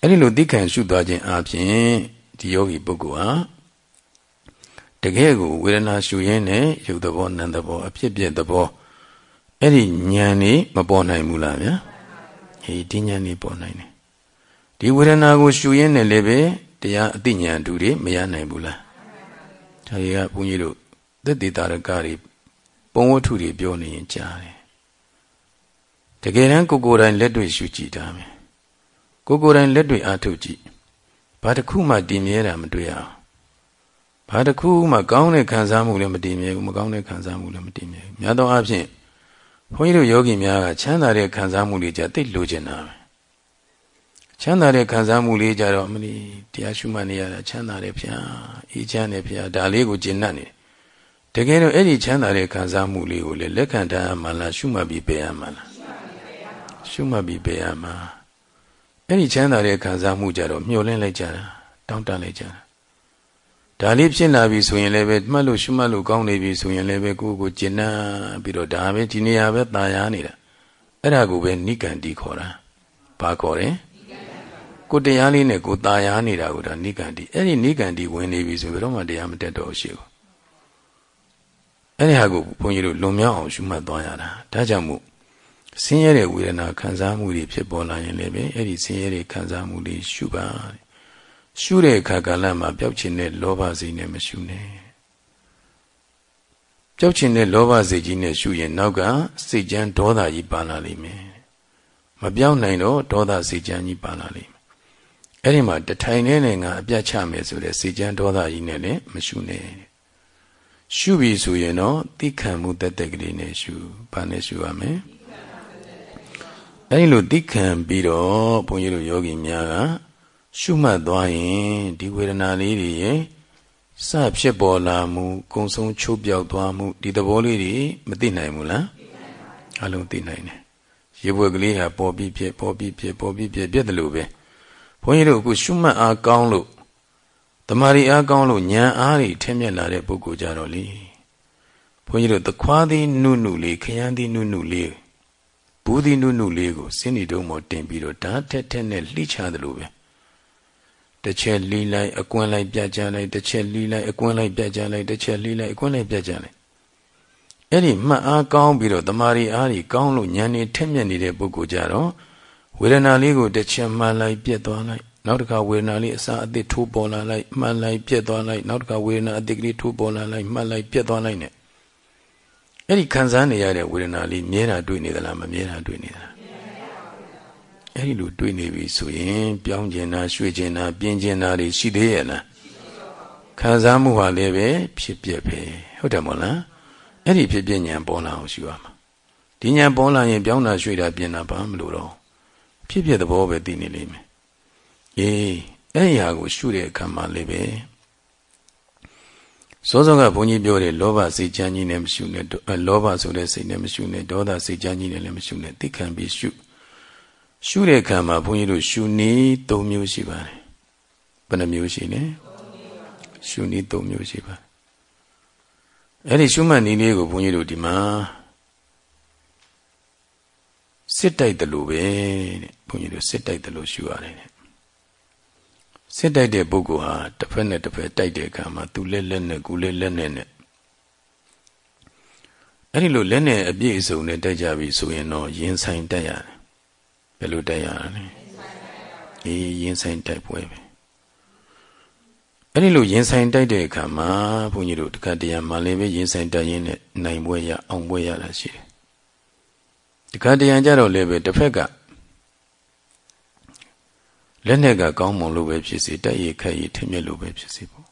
အဲ့ဒီလိုသိခံရှုသွားခြင်းအပြင်ဒီယောဂီပုဂ္ဂိုလ်ဟာတကယ်ကိုဝေဒနာရှုရင်းနဲ့ရုပ်သဘောနာမ်သဘော အဖြစ်ပြက်သဘောအဲ့ဒီဉာဏ်นี่မပေါ်နိုင်ဘူးလားဗျာဟေးဒီဉာဏ်นี่ပေါ်နိုင်တယ်ဒီဝေဒနာကိုရှုရင်းနဲ့လည်းပဲတရားအသိဉာဏ်တူတွေမရနိုင်ဘူးလားဒါတွေကဘုန်းကြီးတို့သက်တေတာရကတွေ ပုံဝတ္ထုတွေပြောနေရင်ကြားတယ်တကယ်တမ်းကိုကိုယ်တိုင်လက်တွေ့ရှုကြည့်တာမယ်ကိုကိုယ်တိုင်လက်တွေ့အားထုတ်ကြည့်ဘာတစ်ခုမှတည်မြဲတာမတွေ့ရအောင်ဘာတစ်ခုမှကောင်းတဲ့ခံစားမှုလည်းမတည်မြဲဘူးမကောင်းတဲ့ခံစားမှုလည်းမတည်မြဲဘူးများသောအားဖြင့်ဘုန်းကြီးတို့ယောဂီများကချမ်းသာတဲ့ခံစားမှုတွေကြသိလိုချင်တာပဲချမ်းသာတဲ့ခံစားမှုလေးကြတော့မလီတရားရှုမှတ်နေရတာချမ်းသာတယ်ဗျာအေးချမ်းတယ်ဗျာဒါလေးကိုကျင့်တတ်နေတ ကယ်တော့အဲ့ဒီချမ်းသာတဲ့ခံစားမှုလေးကိုလေလက်ခံထားမှလားရှုမှတ်ပြီးပယ်ရမှလားရှုမှတ်ပြီးပယ်ရမှာအဲ့ဒီချမ်းသာတဲ့ခံစားမှုကြတော့မျှော်လင့်လိုက်ကြတာတောင်းတလိုက်ကြတာဒါလေးဖြစ်လာပြီဆိုရင်လည်းပဲမှတ်လို့ရှုမှတ်လို့ကောင်းနေပြီဆိုရင်လည်းပဲကိုယ့်ကိုကျင့်နာပြီးတော့ဒါပဲဒီနေရာပဲตายာနေတာအဲ့ဒါကိုပဲနိကန္တိခေါ်တာဘာခေါ်တယ်ကိုတရားလေးနဲ့ကိုตายာနေတာကိုဒါနိကန္တိအဲ့ဒီနိကန္တိဝင်နေပြီဆိုဘယ်တော့မှတရားမတက်တော့ရှိဘူး အဲ့ဒီဟာကိုဘုန်းကြီးတို့လွန်မြောက်အောင်ရှုမှတ်သွားရတာဒါကြောင့်မို့ဆင်းရဲတဲ့ဝေဒနာခံစားမှုတွေဖြစ်ပေါ်လာရင်လည်းပဲအဲ့ဒီဆင်းရဲတဲ့ခံစားမှုတွေရှုပါရှုတဲ့အခါကာလမှာပျောက်ခြင်းနဲ့လောဘစိတ်နဲ့မရှုနဲ့ပျောက်ခြင်းနဲ့လောဘစိတ်ကြီးနဲ့ရှုရင်နောက်ကစိတ်ကြမ်းဒေါသကြီးပါလာလိမ့်မယ်မပြောင်းနိုင်တော့ဒေါသစိတ်ကြမ်းကြီးပါလာလိမ့်မယ်အဲ့ဒီမှာတထိုင်နဲ့ငါအပြတ်ချမယ်ဆိုတဲ့စိတ်ကြမ်းဒေါသကြီးနဲ့လည်းမရှုနဲ့ ရှုပြီဆိုရင်တော့သိခံမှုတက်တက်ကလေးနဲ့ရှုဘာနဲ့ရှုရမလဲအဲဒီလိုသိခံပြီးတော့ဘုန်းကြီးတို့ယောဂီများကရှုမှတ်သွားရင်ဒီဝေဒနာလေးတွေရဲ့စဖြစ်ပေါ်လာမှုကုံဆုံးချုပ်ပြောက်သွားမှုဒီသဘောလေးတွေမသိနိုင်ဘူးလားအလုံးသိနိုင်တယ်ရေဘွက်ကလေးဟာပေါ်ပြီးဖြစ်ပေါ်ပြီးဖြစ်ပေါ်ပြီးဖြစ်ပြည့်တယ်လို့ပဲဘုန်းကြီးတို့အခုရှုမှတ်အားကောင်းလို့ တမာရီအားကောင်းလို့ဉာဏ်အားတွေထင်းမြက်လာတဲ့ပုဂ္ဂိုလ်ကြတော့လေဘုန်းကြီးတို့သခွားသည်နုနုလေးခရမ်းသည်နုနုလေးဘူးသည်နုနုလေးကိုစင်းနေတုံးပေါ်တင်ပြီးတော့ဓာတ်ထက်ထက်နဲ့လှိချတယ်လို့ပဲတစ်ချက်လှီးလိုက်အကွင်းလိုက်ပြကြလိုက်တစ်ချက်လှီးလိုက်အကွင်းလိုက်ပြကြလိုက်တစ်ချက်လှီးလိုက်အကွင်းလိုက်ပြကြလိုက်အဲ့ဒီမှတ်အားကောင်းပြီးတော့တမာရီအားကြီးကောင်းလို့ဉာဏ်နဲ့ထက်မြက်နေတဲ့ပုဂ္ဂိုလ်ကြတော့ဝေဒနာလေးကိုတစ်ချက်မှန်လိုက်ပြက်သွားလိုက် နောက်တစ်ခါဝေဒနာလေးအစာအသစ်ထိုးပေါ်လာလိုက်မှန်လိုက်ပြက်သွားလိုက်နောက်တစ်ခါဝေဒနာအသစ်ကလေးထိုးပေါ်လာလိုက်မှန်လိုက်ပြက်သွားလိုက်နဲ့အဲ့ဒီခံစားနေရတဲ့ဝေဒနာလေးမြဲတာတွေ့နေသလားမမြဲတာတွေ့နေသလားအဲ့ဒီလိုတွေ့နေပြီဆိုရင်ပြောင်းကျင်တာရွှေ့ကျင်တာပြင်းကျင်တာတွေရှိသေးရဲ့လားခံစားမှုဟာလည်းပဲဖြစ်ပြက်ပဲဟုတ်တယ်မို့လားအဲ့ဒီဖြစ်ပြဉာဏ်ပေါ်လာအောင်ရှိရမှာဒီဉာဏ်ပေါ်လာရင်ပြောင်းတာရွှေ့တာပြင်းတာဘာမလို့တော့ဖြစ်ပြသဘောပဲသိနေလိမ့်မယ် အေးအဲ့ဒီဟာကို ရှုတဲ့အခါမှာလည်းပဲစောစောကဘုန်းကြီးပြောတယ်လောဘစိတ်ချမ်းကြီးနဲ့မရှုနဲ့လောဘဆိုတဲ့စိတ်နဲ့မရှုနဲ့ဒေါသစိတ်ချမ်းကြီးနဲ့လည်းမရှုနဲ့သိခံပြီးရှုရှုတဲ့အခါမှာဘုန်းကြီးတို့ရှုနည်း၃မျိုးရှိပါတယ်ဘယ်နှမျိုးရှိလဲရှုနည်း၃မျိုးရှိပါတယ်အဲ့ဒီရှုမှတ်နည်းလေးကိုဘုန်းကြီးတို့ဒီမှာစစ်တိုက်တယ်လို့ပဲတဲ့ဘုန်းကြီးတို့စစ်တိုက်တယ်လို့ရှုရတယ်တဲ့ စစ်တိုက်တဲ့ပုဂ္ဂိုလ်ဟာတစ်ဖက်နဲ့တစ်ဖက်တိုက်တဲ့အခါမှာသူလက်လက်နဲ့ကိုလက်လက်နဲ့နဲ့အဲ့ဒီလိုလက်နဲ့အပြည့်အစုံနဲ့တိုက်ကြပြီဆိုရင်တော့ရင်ဆိုင်တိုက်ရတယ်ဘယ်လိုတိုက်ရလဲအေးရင်ဆိုင်တိုက်ပွဲပဲအဲ့ဒီလိုရင်ဆိုင်တိုက်တဲ့အခါမှာဘုန်းကြီးတို့တခါတရံမှလည်းပဲရင်ဆိုင်တိုက်ရင်းနဲ့နိုင်ပွဲရအောင်ပွဲရတာရှိတယ်တခါတရံကြတော့လည်းပဲတစ်ဖက်က လက်နဲ့ကကောင်းမွန်လို့ပဲဖြစ်စေတက်ရခက်ရထင်မြက်လို့ပဲဖြစ်စေပေါ့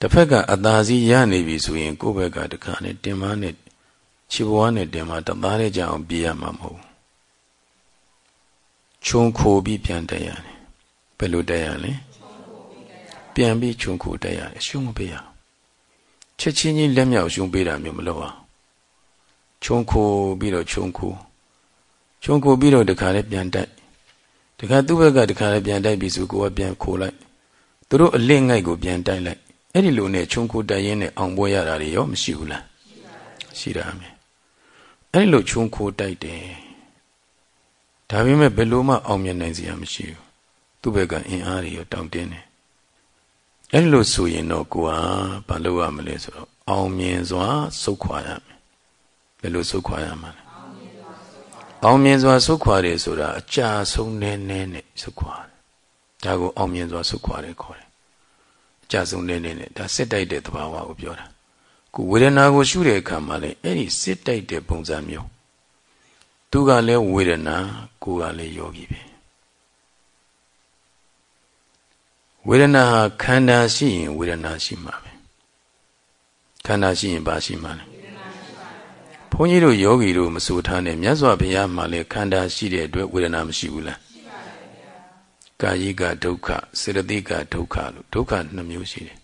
တစ်ဖက်ကအသာစီးရနေပြီဆိုရင် ကိုယ့်ဘက်ကတခါနဲ့တင်မနဲ့ခြေဘဝနဲ့တင်မတသားနဲ့ကြအောင်ပြေးရမှာမဟုတ်ခြုံခိုပြီးပြန်တက်ရတယ်ဘယ်လိုတက်ရလဲပြန်ပြီးခြုံခိုတက်ရတယ်ရှုံးမပေးရချက်ချင်းကြီးလက်မြောက်ရှုံးပေးတာမျိုးမလုပ်အောင်ခြုံခိုပြီးတော့ခြုံခိုခြုံခိုပြီးတော့တခါနဲ့ပြန်တက် တခါသူ့ဘက်ကတခါလည်းပြန်တိုက်ပြီဆိုကိုကပြန်ခိုးလိုက်သူတို့အလင့်ငိုက်ကိုပြန်တိုက်လိုက်အဲ့ဒီလိုနဲ့ခြုံခိုတိုက်ရင်းနဲ့အောင်ပွဲရတာတွေရောမရှိဘူးလားရှိတာမယ်အဲ့ဒီလိုခြုံခိုတိုက်တယ်ဒါပေမဲ့ဘယ်လိုမှအောင်မြင်နိုင်စရာမရှိဘူးသူ့ဘက်ကအင်အားတွေရောတောင့်တင်းတယ်အဲ့ဒီလိုဆိုရင်တော့ကိုဟာဘာလုပ်ရမလဲဆိုတော့အောင်မြင်စွာစုခွာရမယ်ဘယ်လိုစုခွာရမှာလဲ အောင်မြင်စွာဆုတ်ခွာတယ်ဆိုတာအကြာဆုံးနည်းနည်းနဲ့ဆုတ်ခွာတယ်ဒါကိုအောင်မြင်စွာဆုတ်ခွာတယ်ခေါ်တယ်အကြာဆုံးနည်းနည်းနဲ့ဒါစစ်တိုက်တဲ့သဘာဝကိုပြောတာခုဝေဒနာကိုရှုတဲ့အခါမှာလည်းအဲ့ဒီစစ်တိုက်တဲ့ပုံစံမျိုးသူကလည်းဝေဒနာကိုယ်ကလည်းယောဂီပဲဝေဒနာဟာခန္ဓာရှိရင်ဝေဒနာရှိမှာပဲခန္ဓာရှိရင်ဘာရှိမှာလဲ ဘုန်းကြီးတို့ယောဂီတို့မဆိုထားနဲ့မြတ်စွာဘုရားမှာလည်းခန္ဓာရှိတဲ့အတွက်ဝေဒနာမရှိဘူးလားရှိပါပါဗျာကာယိကဒုက္ခစေတသိကဒုက္ခလို့ဒုက္ခနှမျိုးရှိတယ်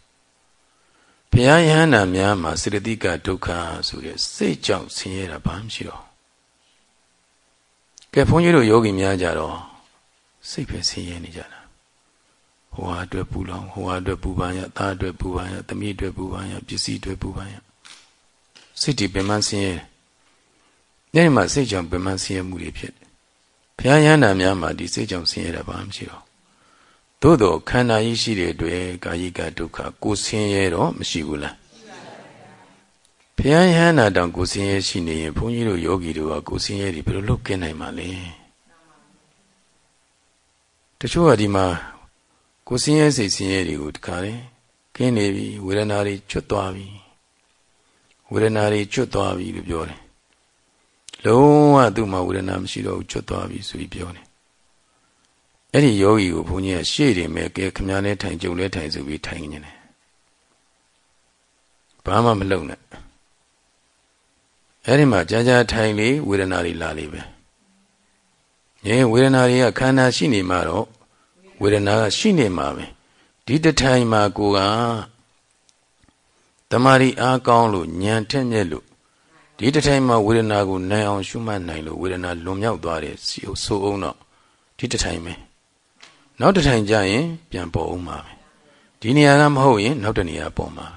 ဘုရားယဟန္တာများမှာစေတသိကဒုက္ခဆိုတဲ့စိတ်ကြောင့်ဆင်းရဲတာဘာမှမရှိတော့ကဲဘုန်းကြီးတို့ယောဂီများကြတော့စိတ်ပဲဆင်းရဲနေကြတာဟိုဟာအတွက်ပူလောင်ဟိုဟာအတွက်ပူပန်ရသားအတွက်ပူပန်ရသမီးအတွက်ပူပန်ရပစ္စည်းအတွက်ပူပန်ရစိတ်ဒီပင်မဆင်းရဲ ညနေမှာစိတ်ကြောင့်ပင်မဆင်းရဲမှုတွေဖြစ်တယ်။ဘုရားယန္တာများမှာဒီစိတ်ကြောင့်ဆင်းရဲတာဘာမှမရှိတော့။သို့တော့ခန္ဓာကြီးရှိတဲ့အတွက်ကာယိကဒုက္ခကိုဆင်းရဲတော့မရှိဘူးလား။ဘုရားယန္တာတောင်ကိုဆင်းရဲရှိနေရင်ဘုန်းကြီးတို့ယောဂီတို့ကကိုဆင်းရဲတွေဘယ်လိုလုပ်ကင်းနိုင်မှာလဲ။တချို့ကဒီမှာကိုဆင်းရဲစိတ်ဆင်းရဲတွေကိုတခါလေကင်းနေပြီဝေဒနာတွေကျွတ်သွားပြီဝေဒနာတွေကျွတ်သွားပြီလို့ပြောတယ် လုံးဝသူ့မှာဝေဒနာမရှိတော့ဘူးကျွတ်သွားပြီဆိုပြီးပြောတယ်အဲ့ဒီယောဂီကိုဘုန်းကြီးကရှေ့တယ်မဲ့ကဲခမည်းနဲ့ထိုင်ကြုံလဲထိုင်ဆိုပြီးထိုင်နေတယ်ဘာမှမလုပ်နဲ့အဲ့ဒီမှာကြာကြာထိုင်လေဝေဒနာတွေလာလေပဲငြင်းဝေဒနာတွေကခန္ဓာရှိနေမှာတော့ဝေဒနာကရှိနေမှာပဲဒီတထိုင်မှာကိုကတမာရီအားကောင်းလို့ညံထက်မြက်လို့ ဒီတထိုင်မှာဝေဒနာကိုနိုင်အောင်ရှုမှတ်နိုင်လို့ဝေဒနာလွန်မြောက်သွားတယ်ဆိုအောင်တော့ဒီတထိုင်ပဲနောက်တထိုင်ကျရင်ပြန်ပေါ်အောင်ပါပဲဒီနေရာကမဟုတ်ရင်နောက်တနေရာပေါ်မှာ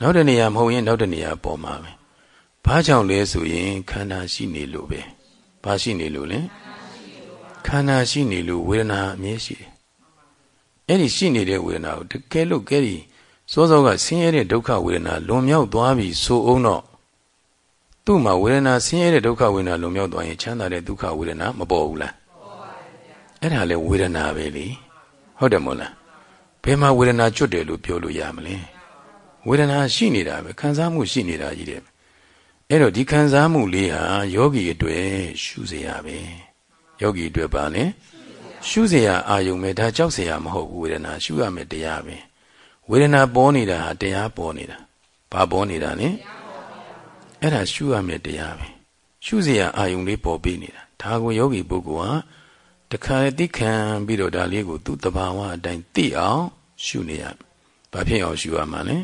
နောက်တနေရာမဟုတ်ရင်နောက်တနေရာပေါ်မှာပဲဘာကြောင့်လဲဆိုရင်ခန္ဓာရှိနေလို့ပဲဘာရှိနေလို့လဲခန္ဓာရှိနေလို့ဝေဒနာအမြဲရှိတယ်အဲ့ဒီရှိနေတဲ့ဝေဒနာကိုတကယ်လို့ကဲဒီစောစောကဆင်းရဲတဲ့ဒုက္ခဝေဒနာလွန်မြောက်သွားပြီဆိုအောင်တော့ သူ့မှာဝေဒနာဆင်းရဲတဲ့ဒုက္ခဝေဒနာလွန်မြောက်သွားရင်ချမ်းသာတဲ့ဒုက္ခဝေဒနာမပေါ်ဘူးလားအဲ့ဒါလေဝေဒနာပဲလေဟုတ်တယ်မို့လားဘယ်မှာဝေဒနာကျွတ်တယ်လို့ပြောလို့ရမလဲဝေဒနာရှိနေတာပဲခံစားမှုရှိနေတာကြီးတယ်အဲ့တော့ဒီခံစားမှုလေးဟာယောဂီအတွက်ရှုစရာပဲယောဂီအတွက်ပါလဲရှုစရာအာယုံပဲဒါကြောက်စရာမဟုတ်ဘူးဝေဒနာရှုရမယ်တရားပဲဝေဒနာပေါ်နေတာဟာတရားပေါ်နေတာဘာပေါ်နေတာလဲတရား အဲ့ဒါရှုရမယ်တရားပဲရှုเสียအာယုံလေးပေါ်ပေးနေတာဒါကိုယောဂီပုဂ္ဂိုလ်ဟာတခါသိခံပြီးတော့ဒါလေးကိုသူ့တဘာဝအတိုင်းသိအောင်ရှုနေရဘာဖြစ်အောင်ရှုရမှာလဲ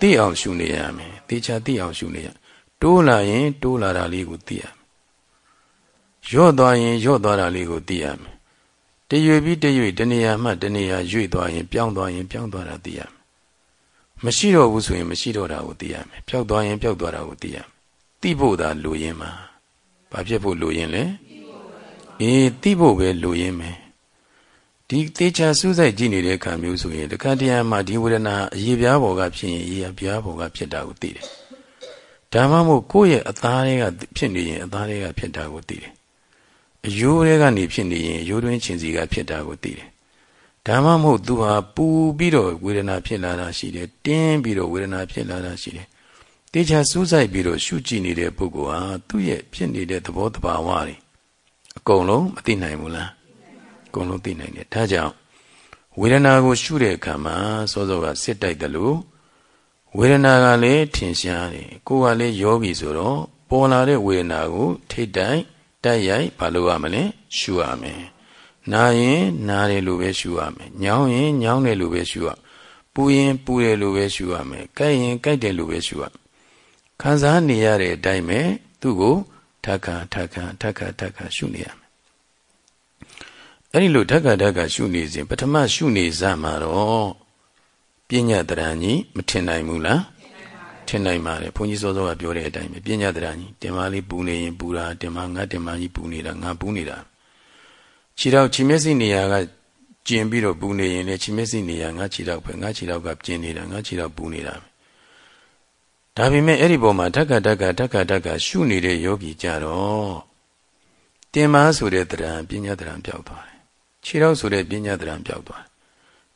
သိအောင်ရှုနေရမယ်သေချာသိအောင်ရှုနေရတိုးလာရင်တိုးလာတာလေးကိုသိရ ရော့သွားရင်ရော့သွားတာလေးကိုသိရမယ်တရွေပြီးတရွေတနေရာမှတနေရာရွေ့သွားရင်ပြောင်းသွားရင်ပြောင်းသွားတာသိရမယ် မရှိတော့ဘူးဆိုရင် မရှိတော့တာကိုသိရမယ်ပျောက်သွားရင်ပျောက်သွားတာကိုသိရမယ်သိဖို့သာလိုရင်းမှာဘာဖြစ်ဖို့လိုရင်းလဲအေးသိဖို့ပဲလိုရင်းမယ်ဒီသေချာစူးစိုက်ကြည့်နေတဲ့ခံမျိုးဆိုရင်တခါတရံမှာဒီဝေဒနာအရေးပြားပေါ်ကဖြစ်ရင်အရေးပြားပေါ်ကဖြစ်တာကိုသိတယ်ဒါမှမဟုတ်ကိုယ့်ရဲ့အသားတွေကဖြစ်နေရင်အသားတွေကဖြစ်တာကိုသိတယ်အယိုးတွေကနေဖြစ်နေရင်အယိုးတွင်းချင်းစီကဖြစ်တာကိုသိတယ် ဒါမှမဟုတ်သူဟာပူပြီးတော့ဝေဒနာဖြစ်လာတာရှိတယ်တင်းပြီးတော့ဝေဒနာဖြစ်လာတာရှိတယ်တေချာစူးစိုက်ပြီးတော့ရှုကြည့်နေတဲ့ပုဂ္ဂိုလ်ဟာသူ့ရဲ့ဖြစ်နေတဲ့သဘောတဘာဝတွေအကုန်လုံးမသိနိုင်ဘူးလားအကုန်လုံးသိနိုင်တယ်ဒါကြောင့်ဝေဒနာကိုရှုတဲ့အခါမှာစောစောကစစ်တိုက်တယ်လို့ဝေဒနာကလည်းထင်ရှားတယ်ကိုယ်ကလည်းယောဂီဆိုတော့ပေါ်လာတဲ့ဝေဒနာကို ထိတ်တိုက်တိုက်ရိုက်ဘာလို့ရမလဲရှုရမယ် နာရင်နားတယ်လို့ပဲရှုရမယ်ညောင်းရင်ညောင်းတယ်လို့ပဲရှုရပူရင်ပူတယ်လို့ပဲရှုရမယ်ကြိုက်ရင်ကြိုက်တယ်လို့ပဲရှုရခံစားနေရတဲ့အတိုင်းပဲသူ့ကိုထပ်ခါထပ်ခါထပ်ခါထပ်ခါရှုနေရမယ်အဲ့ဒီလိုထပ်ခါထပ်ခါရှုနေစဉ်ပထမရှုနေစမှာတော့ပညာတရံကြီးမထင်နိုင်ဘူးလားထင်နိုင်ပါတယ်ဘုန်းကြီးစောစောကပြောတဲ့အတိုင်းပဲပညာတရံကြီးတင်မလေးပူနေရင်ပူတာတင်မငါတင်မကြီးပူနေတာငါပူနေတာ ခြေထောက်ခြေမျက်စိနေရာကကျင်ပြီးတော့ပူနေရင်လည်းခြေမျက်စိနေရာငါခြေထောက်ပဲငါခြေထောက်ကကျင်နေတာငါခြေထောက်ပူနေတာဒါပေမဲ့အဲ့ဒီပုံမှာဓက္ကဓက္ကဓက္ကဓက္ကရှုနေတဲ့ယောဂီကြတော့တင်မာဆိုတဲ့တရားပညာတရားပျောက်သွားတယ်ခြေထောက်ဆိုတဲ့ပညာတရားပျောက်သွားတယ်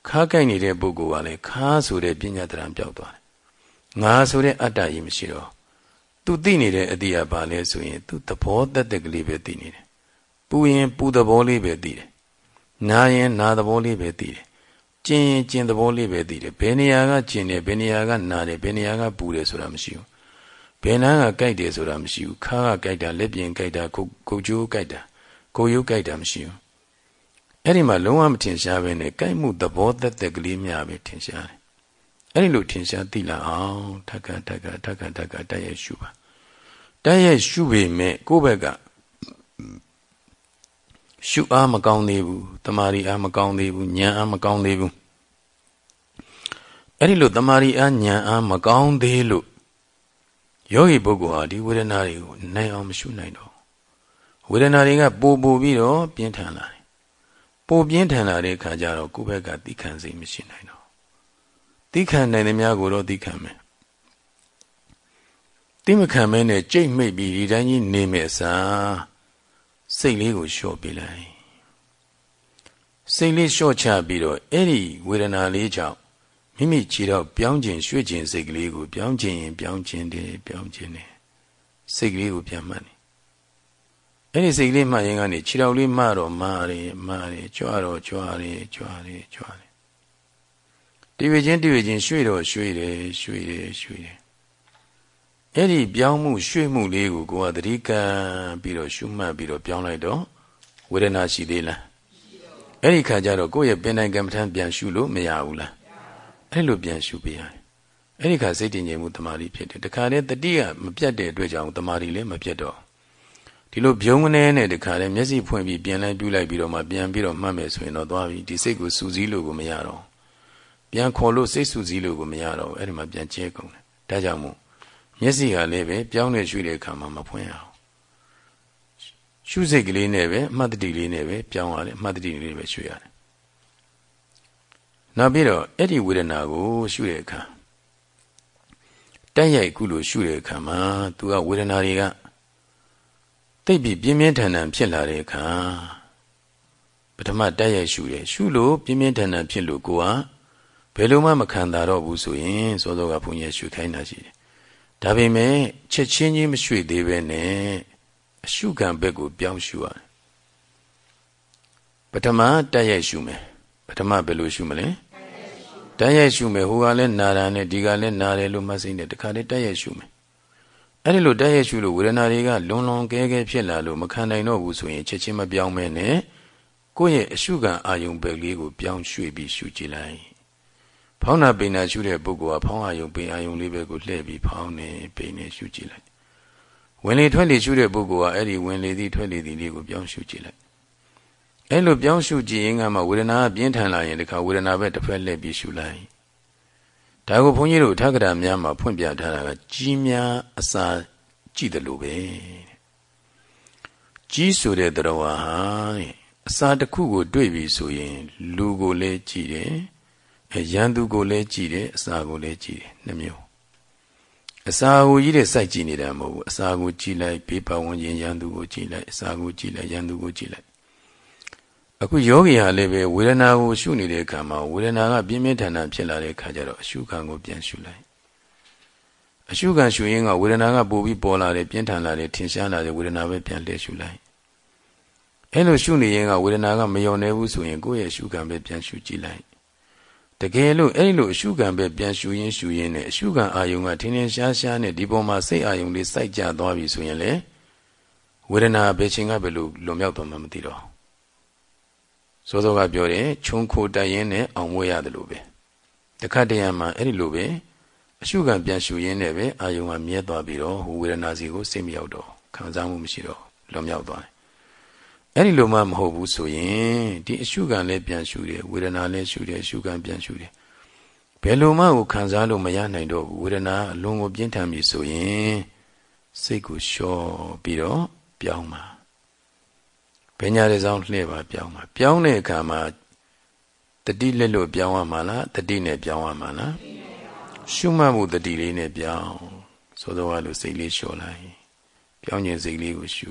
ခါးကိုက်နေတဲ့ပုဂ္ဂိုလ်ကလည်းခါးဆိုတဲ့ပညာတရားပျောက်သွားတယ်ငါဆိုတဲ့အတ္တကြီးမရှိတော့သူသိနေတဲ့အတိအပါလဲဆိုရင်သူသဘောတက်တက်ကလေးပဲသိနေတယ် ပူရင်ပူသဘောလေးပဲသိတယ်နာရင်နာသဘောလေးပဲသိတယ်ကျင်ရင်ကျင်သဘောလေးပဲသိတယ်ဘယ်နေရာကကျင်တယ်ဘယ်နေရာကနာတယ်ဘယ်နေရာကပူတယ်ဆိုတာမရှိဘူးဘယ်နာကကြိုက်တယ်ဆိုတာမရှိဘူးခါကကြိုက်တာလက်ပြင်ကြိုက်တာကိုကိုကျိုးကြိုက်တာကိုရုပ်ကြိုက်တာမရှိဘူးအဲ့ဒီမှာလုံးဝမထင်ရှားပဲနဲ့ကြိုက်မှုသဘောသက်သက်ကလေးများပဲထင်ရှားတယ်အဲ့ဒီလိုထင်ရှားသိလာအောင်ထက်ကထက်ကထက်ကထက်ကတက်ရရှုပါတက်ရရှုပေမဲ့ကိုယ့်ဘက်က ရှုအားမကောင်းသေးဘူးတမာရီအားမကောင်းသေးဘူးဉာဏ်အားမကောင်းသေးဘူးအဲ့ဒီလိုတမာရီအားဉာဏ်အားမကောင်းသေးလို့ယောဂီပုဂ္ဂိုလ်ဟာဒီဝေဒနာတွေကိုနိုင်အောင်မရှုနိုင်တော့ဝေဒနာတွေကပိုပိုပြီးတော့ပြင်းထန်လာတယ်ပိုပြင်းထန်လာတဲ့အခါကျတော့ကိုယ့်ဘက်ကသိခံစိတ်မရှိနိုင်တော့သိခံနိုင်တဲ့များကိုတော့သိခံမယ်သိမခံမဲနဲ့ကြိတ်မိတ်ပြီးဒီတိုင်းကြီးနေမယ်အစား စိတ်လေးကိုလျှော့ပေးလိုက်စိတ်လေးလျှော့ချပြီးတော့အဲ့ဒီဝေဒနာလေးကြောင့်မိမိခြေတော့ပြောင်းခြင်းရွှေ့ခြင်းစိတ်ကလေးကိုပြောင်းခြင်းရင်ပြောင်းခြင်းတယ်ပြောင်းခြင်းတယ်စိတ်ကလေးကိုပြန်မှတ်နေအဲ့ဒီစိတ်ကလေးမှတ်ရင်ကနေခြေတော့လေးမှတော့မှရတယ်မှရတယ်ကြွားတော့ကြွားတယ်ကြွားတယ်ကြွားတယ်တည်ဝချင်းတည်ဝချင်းရွှေ့တော့ရွှေ့တယ်ရွှေ့တယ်ရွှေ့တယ် အဲ့ဒီပြောင်းမှုရွှေ့မှုလေးကိုကိုယ်ကသတိကံပြီးတော့ရှုမှတ်ပြီးတော့ပြောင်းလိုက်တော့ဝေဒနာရှိသေးလားအဲ့ဒီခါကျတော့ကိုယ့်ရဲ့ပင်တိုင်းကံပဋ္ဌာန်းပြန်ရှုလို့မရဘူးလားအဲ့လိုပြန်ရှုပေးရတယ်အဲ့ဒီခါစိတ်တည်ငြိမ်မှုတမာရီဖြစ်တယ်တခါတည်းတတိကမပြတ်တဲ့အတွက်ကြောင့်တမာရီလည်းမပြတ်တော့ဒီလိုပြုံးကနေနဲ့တခါတည်းမျက်စိဖွင့်ပြီးပြန်လဲပြူလိုက်ပြီးတော့မှပြန်ပြီးတော့မှတ်မယ်ဆိုရင်တော့သွားပြီဒီစိတ်ကိုစူးစီးလို့ကိုမရတော့ပြန်ခေါ်လို့စိတ်စူးစီးလို့ကိုမရတော့အဲ့ဒီမှာပြန်ကျဲကုန်တယ်ဒါကြောင့်မို့ မျက်စိကလည်းပဲပြောင်းနေရွှေ့တဲ့အခါမှာမဖွင့်အောင်ရှုစိတ်ကလေးနဲ့ပဲအမှတ်တတိလေးနဲ့ပဲပြောင်းရတယ်အမှတ်တတိလေးပဲရွှေ့ရတယ်နောက်ပြီးတော့အဲ့ဒီဝေဒနာကိုရှုတဲ့အခါတက်ရိုက်ကုလို့ရှုတဲ့အခါမှာသူကဝေဒနာတွေကတိတ်ပြီးပြင်းပြင်းထန်ထန်ဖြစ်လာတဲ့အခါပထမတက်ရိုက်ရှုတယ်ရှုလို့ပြင်းပြင်းထန်ထန်ဖြစ်လို့ကိုကဘယ်လိုမှမခံတာတော့ဘူးဆိုရင်စောစောကဘုန်းကြီးရှုခိုင်းတာရှိတယ် ဒါပေမဲ့ချက်ချင်းကြီးမရွှေ့သေးပဲနဲ့အရှုခံဘက်ကိုပြောင်းရှုရတယ်ပထမတက်ရိုက်ရှုမယ်ပထမဘယ်လိုရှုမလဲတက်ရိုက်ရှုမယ်ဟိုကလည်းနာတာနဲ့ဒီကလည်းနာတယ်လို့မှတ်စိမ့်တယ်တခါတည်းတက်ရိုက်ရှုမယ်အဲ့ဒီလိုတက်ရိုက်ရှုလို့ဝေဒနာတွေကလွန်လွန်ကဲကဲဖြစ်လာလို့မခံနိုင်တော့ဘူးဆိုရင်ချက်ချင်းမပြောင်းမဲနဲ့ကိုယ့်ရဲ့အရှုခံအာယုံဘက်လေးကိုပြောင်းရွှေ့ပြီးရှုကြည့်လိုက် ဖောင်းနာပိန်နာရှုတဲ့ပုဂ္ဂိုလ်ကဖောင်းအာယုံပိန်အာယုံလေးပဲကိုလှည့်ပြီးဖောင်းနေပိန်နေရှုကြည့်လိုက်ဝင်လေထွက်လေရှုတဲ့ပုဂ္ဂိုလ်ကအဲ့ဒီဝင်လေသည်ထွက်လေသည်လေးကိုပြောင်းရှုကြည့်လိုက်အဲ့လိုပြောင်းရှုကြည့်ရင်ကမှဝေဒနာပြင်းထန်လာရင်တခါဝေဒနာပဲတစ်ဖက်လှည့်ပြီးရှုလိုက်ဒါကိုဘုန်းကြီးတို့ထက္ကရာများမှာဖွင့်ပြထားတာကကြီးများအစာကြည့်တယ်လို့ပဲကြီးဆိုတဲ့တော်ဟာအစာတစ်ခုကို တွေ့ပြီဆိုရင် လူကိုလည်းကြည့်တယ် ရန်သူကိုလည်းကြည့်တယ်အစာကိုလည်းကြည့်တယ်နှမျိုးအစာကိုကြီးတဲ့စိုက်ကြည့်နေတာမဟုတ်ဘူးအစာကိုကြည့်လိုက်ဘေးပတ်ဝန်းကျင်ရန်သူကိုကြည့်လိုက်အစာကိုကြည့်လိုက်ရန်သူကိုကြည့်လိုက်အခုယောဂီဟာလည်းပဲဝေဒနာကိုရှုနေတဲ့အခါမှာဝေဒနာကပြင်းပြင်းထန်ထန်ဖြစ်လာတဲ့အခါကျတော့အရှုခံကိုပြန်ရှုလိုက်အရှုခံရှုရင်းကဝေဒနာကပိုပြီးပေါ်လာတယ်ပြင်းထန်လာတယ်ထင်ရှားလာတယ်ဝေဒနာပဲပြန်လှည့်ရှုလိုက်အဲလိုရှုနေရင်ကဝေဒနာကမယုံနေဘူးဆိုရင်ကိုယ့်ရဲ့ရှုခံပဲပြန်ရှုကြည့်လိုက် တကယ်လို့အဲ့လိုအရှုခံပဲပြန်ရှုရင်းရှုရင်းနဲ့အရှုခံအာယုံကထင်းထင်းရှားရှားနဲ့ဒီပေါ်မှာစိတ်အာယုံလေးစိုက်ကြသွားပြီဆိုရင်လေဝေဒနာဘယ်ချိန်ကဘယ်လိုလွန်မြောက်သွားမှမသိတော့စောစောကပြောတယ်ခြုံခိုတိုက်ရင်နဲ့အောင်မွေးရတယ်လို့ပဲတခါတရံမှာအဲ့ဒီလိုပဲအရှုခံပြန်ရှုရင်းနဲ့ပဲအာယုံကမြဲသွားပြီးတော့ဟိုဝေဒနာစီကိုစိတ်မရောက်တော့ခံစားမှုမရှိတော့လွန်မြောက်သွားတယ် အဲ့ဒီလိုမှမဟုတ်ဘူးဆိုရင်ဒီအရှုခံလည်းပြန်ရှုတယ်ဝေဒနာလည်းရှုတယ်အရှုခံပြန်ရှုတယ်ဘယ်လိုမှကိုခံစားလို့မရနိုင်တော့ဘူးဝေဒနာအလွန်ကိုပြင်းထန်ပြီဆိုရင်စိတ်ကိုလျှော့ပြီးတော့ပြောင်းပါပညာရည်ဆောင်လှည့်ပါပြောင်းပါပြောင်းတဲ့အခါမှာတတိလက်လို့ပြောင်းရမှာလားတတိနဲ့ပြောင်းရမှာလားရှုမှတ်မှုတတိလေးနဲ့ပြောင်းသို့တော်ကလို့စိတ်လေးလျှော့လိုက်ပြောင်းခြင်းစိတ်လေးကိုရှု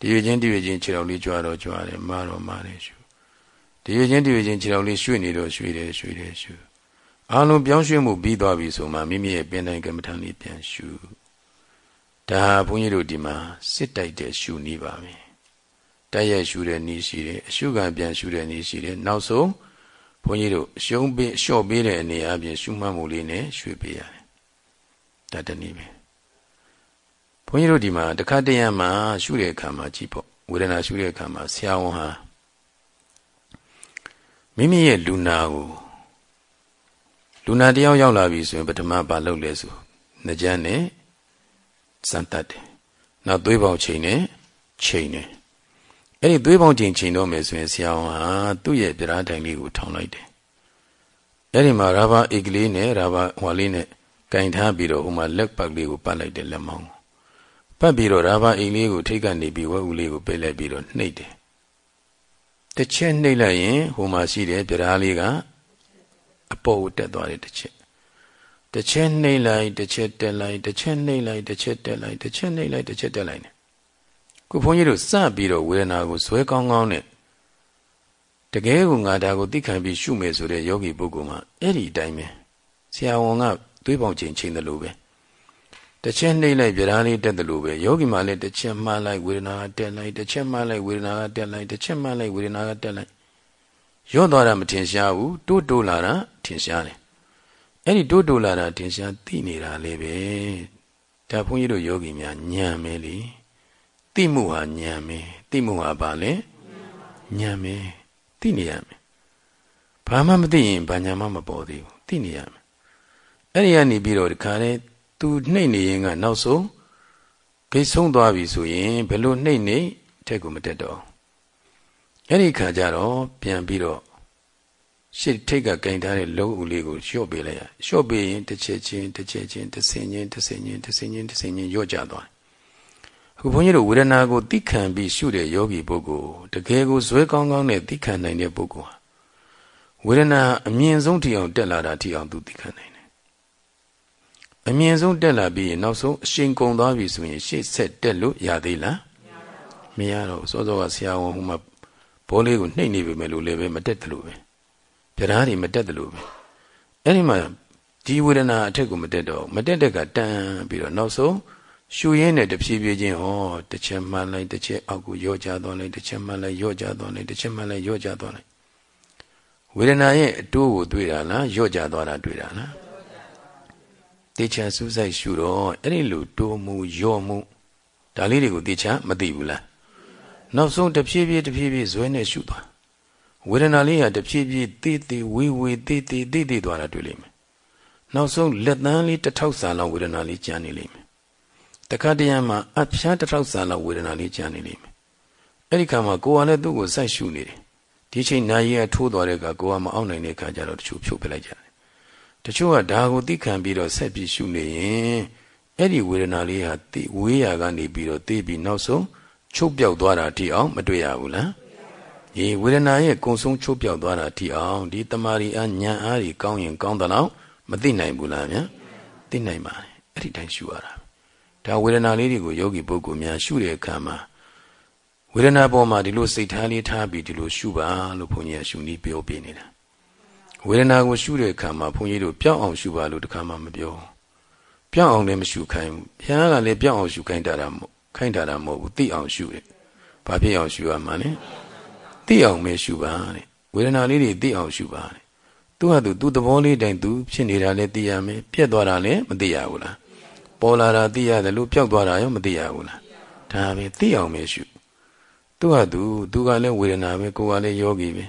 တရွေချင်းတရွေချင်းခြေတော်လေးကြွားတော့ကြွားတယ်မာတော့မာတယ်ရှုတရွေချင်းတရွေချင်းခြေတော်လေးရွှေ့နေတော့ရွှေ့တယ်ရွှေ့တယ်ရှုအလုံးပြောင်းရွှေ့မှုပြီးသွားပြီဆိုမှမိမိရဲ့ပင်တိုင်းကမ္မထံလေးပြန်ရှုဒါဘုန်းကြီးတို့ဒီမှာစစ်တိုက်တဲ့ရှုနေပါမယ်တိုက်ရိုက်ရှုတဲ့နည်းရှိတယ်အရှုခံပြန်ရှုတဲ့နည်းရှိတယ်နောက်ဆုံးဘုန်းကြီးတို့ရှုံးပေးလျှော့ပေးတဲ့အနေအချင်းရှုမှတ်မှုလေးနဲ့ရွှေ့ပေးရတယ်ဒါတနည်းပဲ ဘုန်းကြီးတို့ဒီမှာတခါတရံမှာရှုတဲ့အခါမှာကြည့်ပေါ့ဝေဒနာရှုတဲ့အခါမှာဆရာဝန်ဟာမိမိရဲ့လူနာကိုလူနာတယောက်ရောက်လာပြီဆိုရင်ပထမဘာလုပ်လဲဆိုနှကြမ်းနဲ့စမ်းတတ်တယ်နောက်သွေးပေါင်ချိန်နဲ့ချိန်တယ်အဲ့ဒီသွေးပေါင်ချိန်ချိန်တော့မယ်ဆိုရင်ဆရာဝန်ဟာသူ့ရဲ့ပြဓာတိုင်လေးကိုထောင်လိုက်တယ်အဲ့ဒီမှာရာဘာအိတ်ကလေးနဲ့ရာဘာဟွာလေးနဲ့ကင်ထားပြီးတော့ဟိုမှာလက်ပတ်လေးကိုပတ်လိုက်တယ်လက်မောင်း ပတ်ပြီးတော့ရာဘာအိတ်လေးကိုထိတ်ကနေပြီးဝက်ဦးလေးကိုပိတ်လိုက်ပြီးတော့နှိပ်တယ်တစ်ချက်နှိပ်လိုက်ရင်ဟိုမှာရှိတဲ့ပြဓာလေးကအပေါ်ကိုတက်သွားတယ်တစ်ချက်တစ်ချက်နှိပ်လိုက်တစ်ချက်တက်လိုက်တစ်ချက်နှိပ်လိုက်တစ်ချက်တက်လိုက်တစ်ချက်နှိပ်လိုက်တစ်ချက်တက်လိုက်ခုဘုန်းကြီးတို့စပြီးတော့ဝေဒနာကိုဇွဲကောင်းကောင်းနဲ့တကယ်ကိုငါဒါကိုသိခံပြီးရှုမယ်ဆိုတဲ့ယောဂီပုဂ္ဂိုလ်မှာအဲ့ဒီအတိုင်းပဲဆရာဝန်ကသွေးပေါင်ချိန်ချိန်တယ်လို့ပဲ တစ်ချက်နှိမ့်လိုက်ပြဓာလေးတက်တယ်လို့ပဲယောဂီမှာလည်းတစ်ချက်မှန်းလိုက်ဝေဒနာတက်လိုက်တစ်ချက်မှန်းလိုက်ဝေဒနာကတက်လိုက်တစ်ချက်မှန်းလိုက်ဝေဒနာကတက်လိုက်ရော့သွားတာမထင်ရှားဘူးတိုးတိုးလာတာထင်ရှားတယ်အဲ့ဒီတိုးတိုးလာတာထင်ရှားသိနေတာလေပဲဒါဘုန်းကြီးတို့ယောဂီများညံမယ်လေသိမှုဟာဉာဏ်ပဲသိမှုဟာဘာလဲဉာဏ်ပဲသိနေရမယ်ဘာမှမသိရင်ဘာဉာဏ်မှမပေါ်သေးဘူးသိနေရမယ်အဲ့ဒီကနေပြီးတော့ဒီခါလေး သူနှိမ့်နေရင်ကနောက်ဆုံးဂိတ်ဆုံးသွားပြီဆိုရင်ဘယ်လိုနှိမ့်နေထက်ကိုမတက်တော့အဲ့ဒီခါကျတော့ပြန်ပြီးတော့ရှစ်ထိတ်ကကင်ထားတဲ့လုံးဦးလေးကိုလျှော့ပေးလိုက်ရလျှော့ပေးရင်တစ်ချက်ချင်းတစ်ချက်ချင်းတစ်ဆင်ချင်းတစ်ဆင်ချင်းတစ်ဆင်ချင်းတစ်ဆင်ချင်းရော့ကျသွားအခုဘုန်းကြီးတို့ဝေဒနာကိုသိခံပြီးရှုတဲ့ယောဂီပုဂ္ဂိုလ်တကယ်ကိုဇွဲကောင်းကောင်းနဲ့သိခံနိုင်တဲ့ပုဂ္ဂိုလ်ဟာဝေဒနာအမြင့်ဆုံးထိအောင်တက်လာတာထိအောင်သူသိခံနိုင်တယ် အမြင့်ဆုံးတက်လာပြီးရင်နောက်ဆုံးအရှင်ကုံသွားပြီဆိုရင်ရှေ့ဆက်တက်လို့ရသေးလားမရတော့စောစောကဆရာဝန်ဟိုမှာဘောလေးကိုနှိပ်နေပြီမဲ့လို့လည်းပဲမတက်တယ်လို့ပဲပြဓာတွေမတက်တယ်လို့ပဲအဲ့ဒီမှာဒီဝေဒနာအထက်ကိုမတက်တော့မတက်တဲ့ကတန်းပြီးတော့နောက်ဆုံးရှူရင်းနဲ့တဖြည်းဖြည်းချင်းဟောတစ်ချက်မှန်လိုက်တစ်ချက်အောက်ကိုရော့ကြသွားလိုက်တစ်ချက်မှန်လိုက်ရော့ကြသွားလိုက်တစ်ချက်မှန်လိုက်ရော့ကြသွားလိုက်ဝေဒနာရဲ့အတိုးကိုတွေ့တာလားရော့ကြသွားတာတွေ့တာလား တေချာစူးစိုက်ရှူတော့အဲ့ဒီလိုတိုးမှုရော့မှုဒါလေးတွေကိုတေချာမသိဘူးလားနောက်ဆုံးတဖြည်းဖြည်းတဖြည်းဖြည်းဇွဲနဲ့ရှူသွားဝေဒနာလေးဟာတဖြည်းဖြည်းတေးသေးဝေးဝေးတေးသေးတေးသေးသွားတာတွေ့လိမ့်မယ်နောက်ဆုံးလက်သန်းလေးတစ်ထောက်စာလောက်ဝေဒနာလေးကျန်နေလိမ့်မယ်တခါတရံမှာအဖျားတစ်ထောက်ဆန်လောက်ဝေဒနာလေးကြာနေလိမ့်မယ်အဲ့ဒီခါမှာကိုယ်ကလည်းသူ့ကိုစိုက်ရှုနေတယ်ဒီချိန်နာရီကထိုးသွားတဲ့ကကိုယ်ကမအောင်နိုင်တဲ့ခါကျတော့တချို့ဖြုတ်ပလိုက်ကြတယ် တချို့ကဒါကိုသိခံပြီးတော့ဆက်ပြီးရှုနေရင်အဲ့ဒီဝေဒနာလေးဟာသိဝေးရာကနေပြီးတော့သိပြီးနောက်ဆုံးချုပ်ပြောက်သွားတာတိအောင် မတွေ့ရဘူးလားဒီဝေဒနာရဲ့ကုံဆုံးချုပ်ပြောက်သွားတာတိအောင်ဒီတမာရီအညံအားကြီးကောင်းရင်ကောင်းတယ်လို့မသိနိုင်ဘူးလားဗျာသိနိုင်ပါတယ်အဲ့ဒီတိုင်းရှုရတာဒါဝေဒနာလေးတွေကိုယောဂီပုဂ္ဂိုလ်များရှုတဲ့အခါမှာဝေဒနာပေါ်မှာဒီလိုစိတ်ထားလေးထားပြီးဒီလိုရှုပါလို့ဘုန်းကြီးကရှုနည်းပြောပြနေတာ ဝေဒနာကိုရှုတဲ့အခါမှာဘုန်းကြီးတို့ပြောင်းအောင်ရှုပါလို့တခါမှမပြောပြောင်းအောင်လည်းမရှုခိုင်းဘူးဘုရားကလည်းပြောင်းအောင်ရှုခိုင်းတာမဟုတ်ခိုင်းတာမဟုတ်ဘူးသိအောင်ရှုတယ်ဘာဖြစ်အောင်ရှုရမှာလဲသိအောင်ပဲရှုပါတဲ့ဝေဒနာလေးတွေသိအောင်ရှုပါတဲ့သူ့ဟာသူသူ့သဘောလေးတိုင်းသူဖြစ်နေတာလည်းသိရမယ်ပြက်သွားတာလည်းမသိရဘူးလားပေါ်လာတာသိရတယ်လို့ပျောက်သွားတာရောမသိရဘူးလားဒါပဲသိအောင်ပဲရှုသူ့ဟာသူသူကလည်းဝေဒနာပဲကိုယ်ကလည်းယောဂီပဲ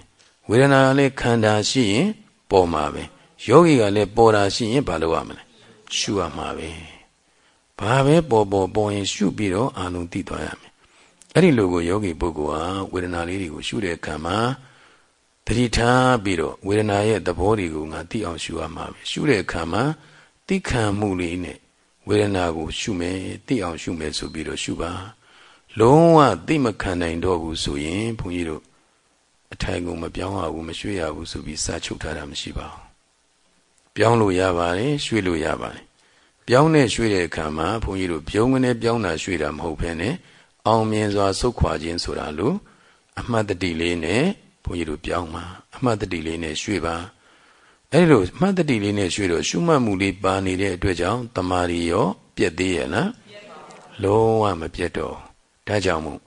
ဝေဒနာကလည်းခန္ဓာရှိရင်ပေါ်မှာပဲယောဂီကလည်းပေါ်တာရှိရင်ဘာလုပ်ရမလဲရှုရမှာပဲဘာပဲပေါ်ပေါ်ပေါ်ရင်ရှုပြီးတော့အာလုံးသိသွားရမယ်အဲ့ဒီလိုကိုယောဂီပုဂ္ဂိုလ်ဟာဝေဒနာလေးတွေကိုရှုတဲ့အခါမှာတတိထားပြီးတော့ဝေဒနာရဲ့သဘောတွေကိုငါသိအောင်ရှုရမှာပဲရှုတဲ့အခါမှာသိခံမှုလေးနဲ့ဝေဒနာကိုရှုမယ်သိအောင်ရှုမယ်ဆိုပြီးတော့ရှုပါလုံးဝသိမခံနိုင်တော့ဘူးဆိုရင်ဘုန်းကြီးတို့ အထိုင်ကိုမပြောင်းရဘူးမရွှေ့ရဘူးဆိုပြီးစာချုပ်ထားတာမရှိပါဘူးပြောင်းလို့ရပါတယ်ရွှေ့လို့ရပါတယ်ပြောင်းနဲ့ရွှေ့တဲ့အခါမှာဘုန်းကြီးတို့ပြုံးကနေပြောင်းတာရွှေ့တာမဟုတ်ဘဲနဲ့အောင်မြင်စွာဆုတ်ခွာခြင်းဆိုတာလို့အမှတ်တတိလေးနဲ့ဘုန်းကြီးတို့ပြောင်းပါအမှတ်တတိလေးနဲ့ရွှေ့ပါအဲဒီလိုအမှတ်တတိလေးနဲ့ရွှေ့တော့ရှုမှတ်မှုလေးပါနေတဲ့အတွက်ကြောင့်တမာရီရော ပြက်သေးရဲ့လားလုံးဝမပြက်တော့ဒါကြောင့်မို့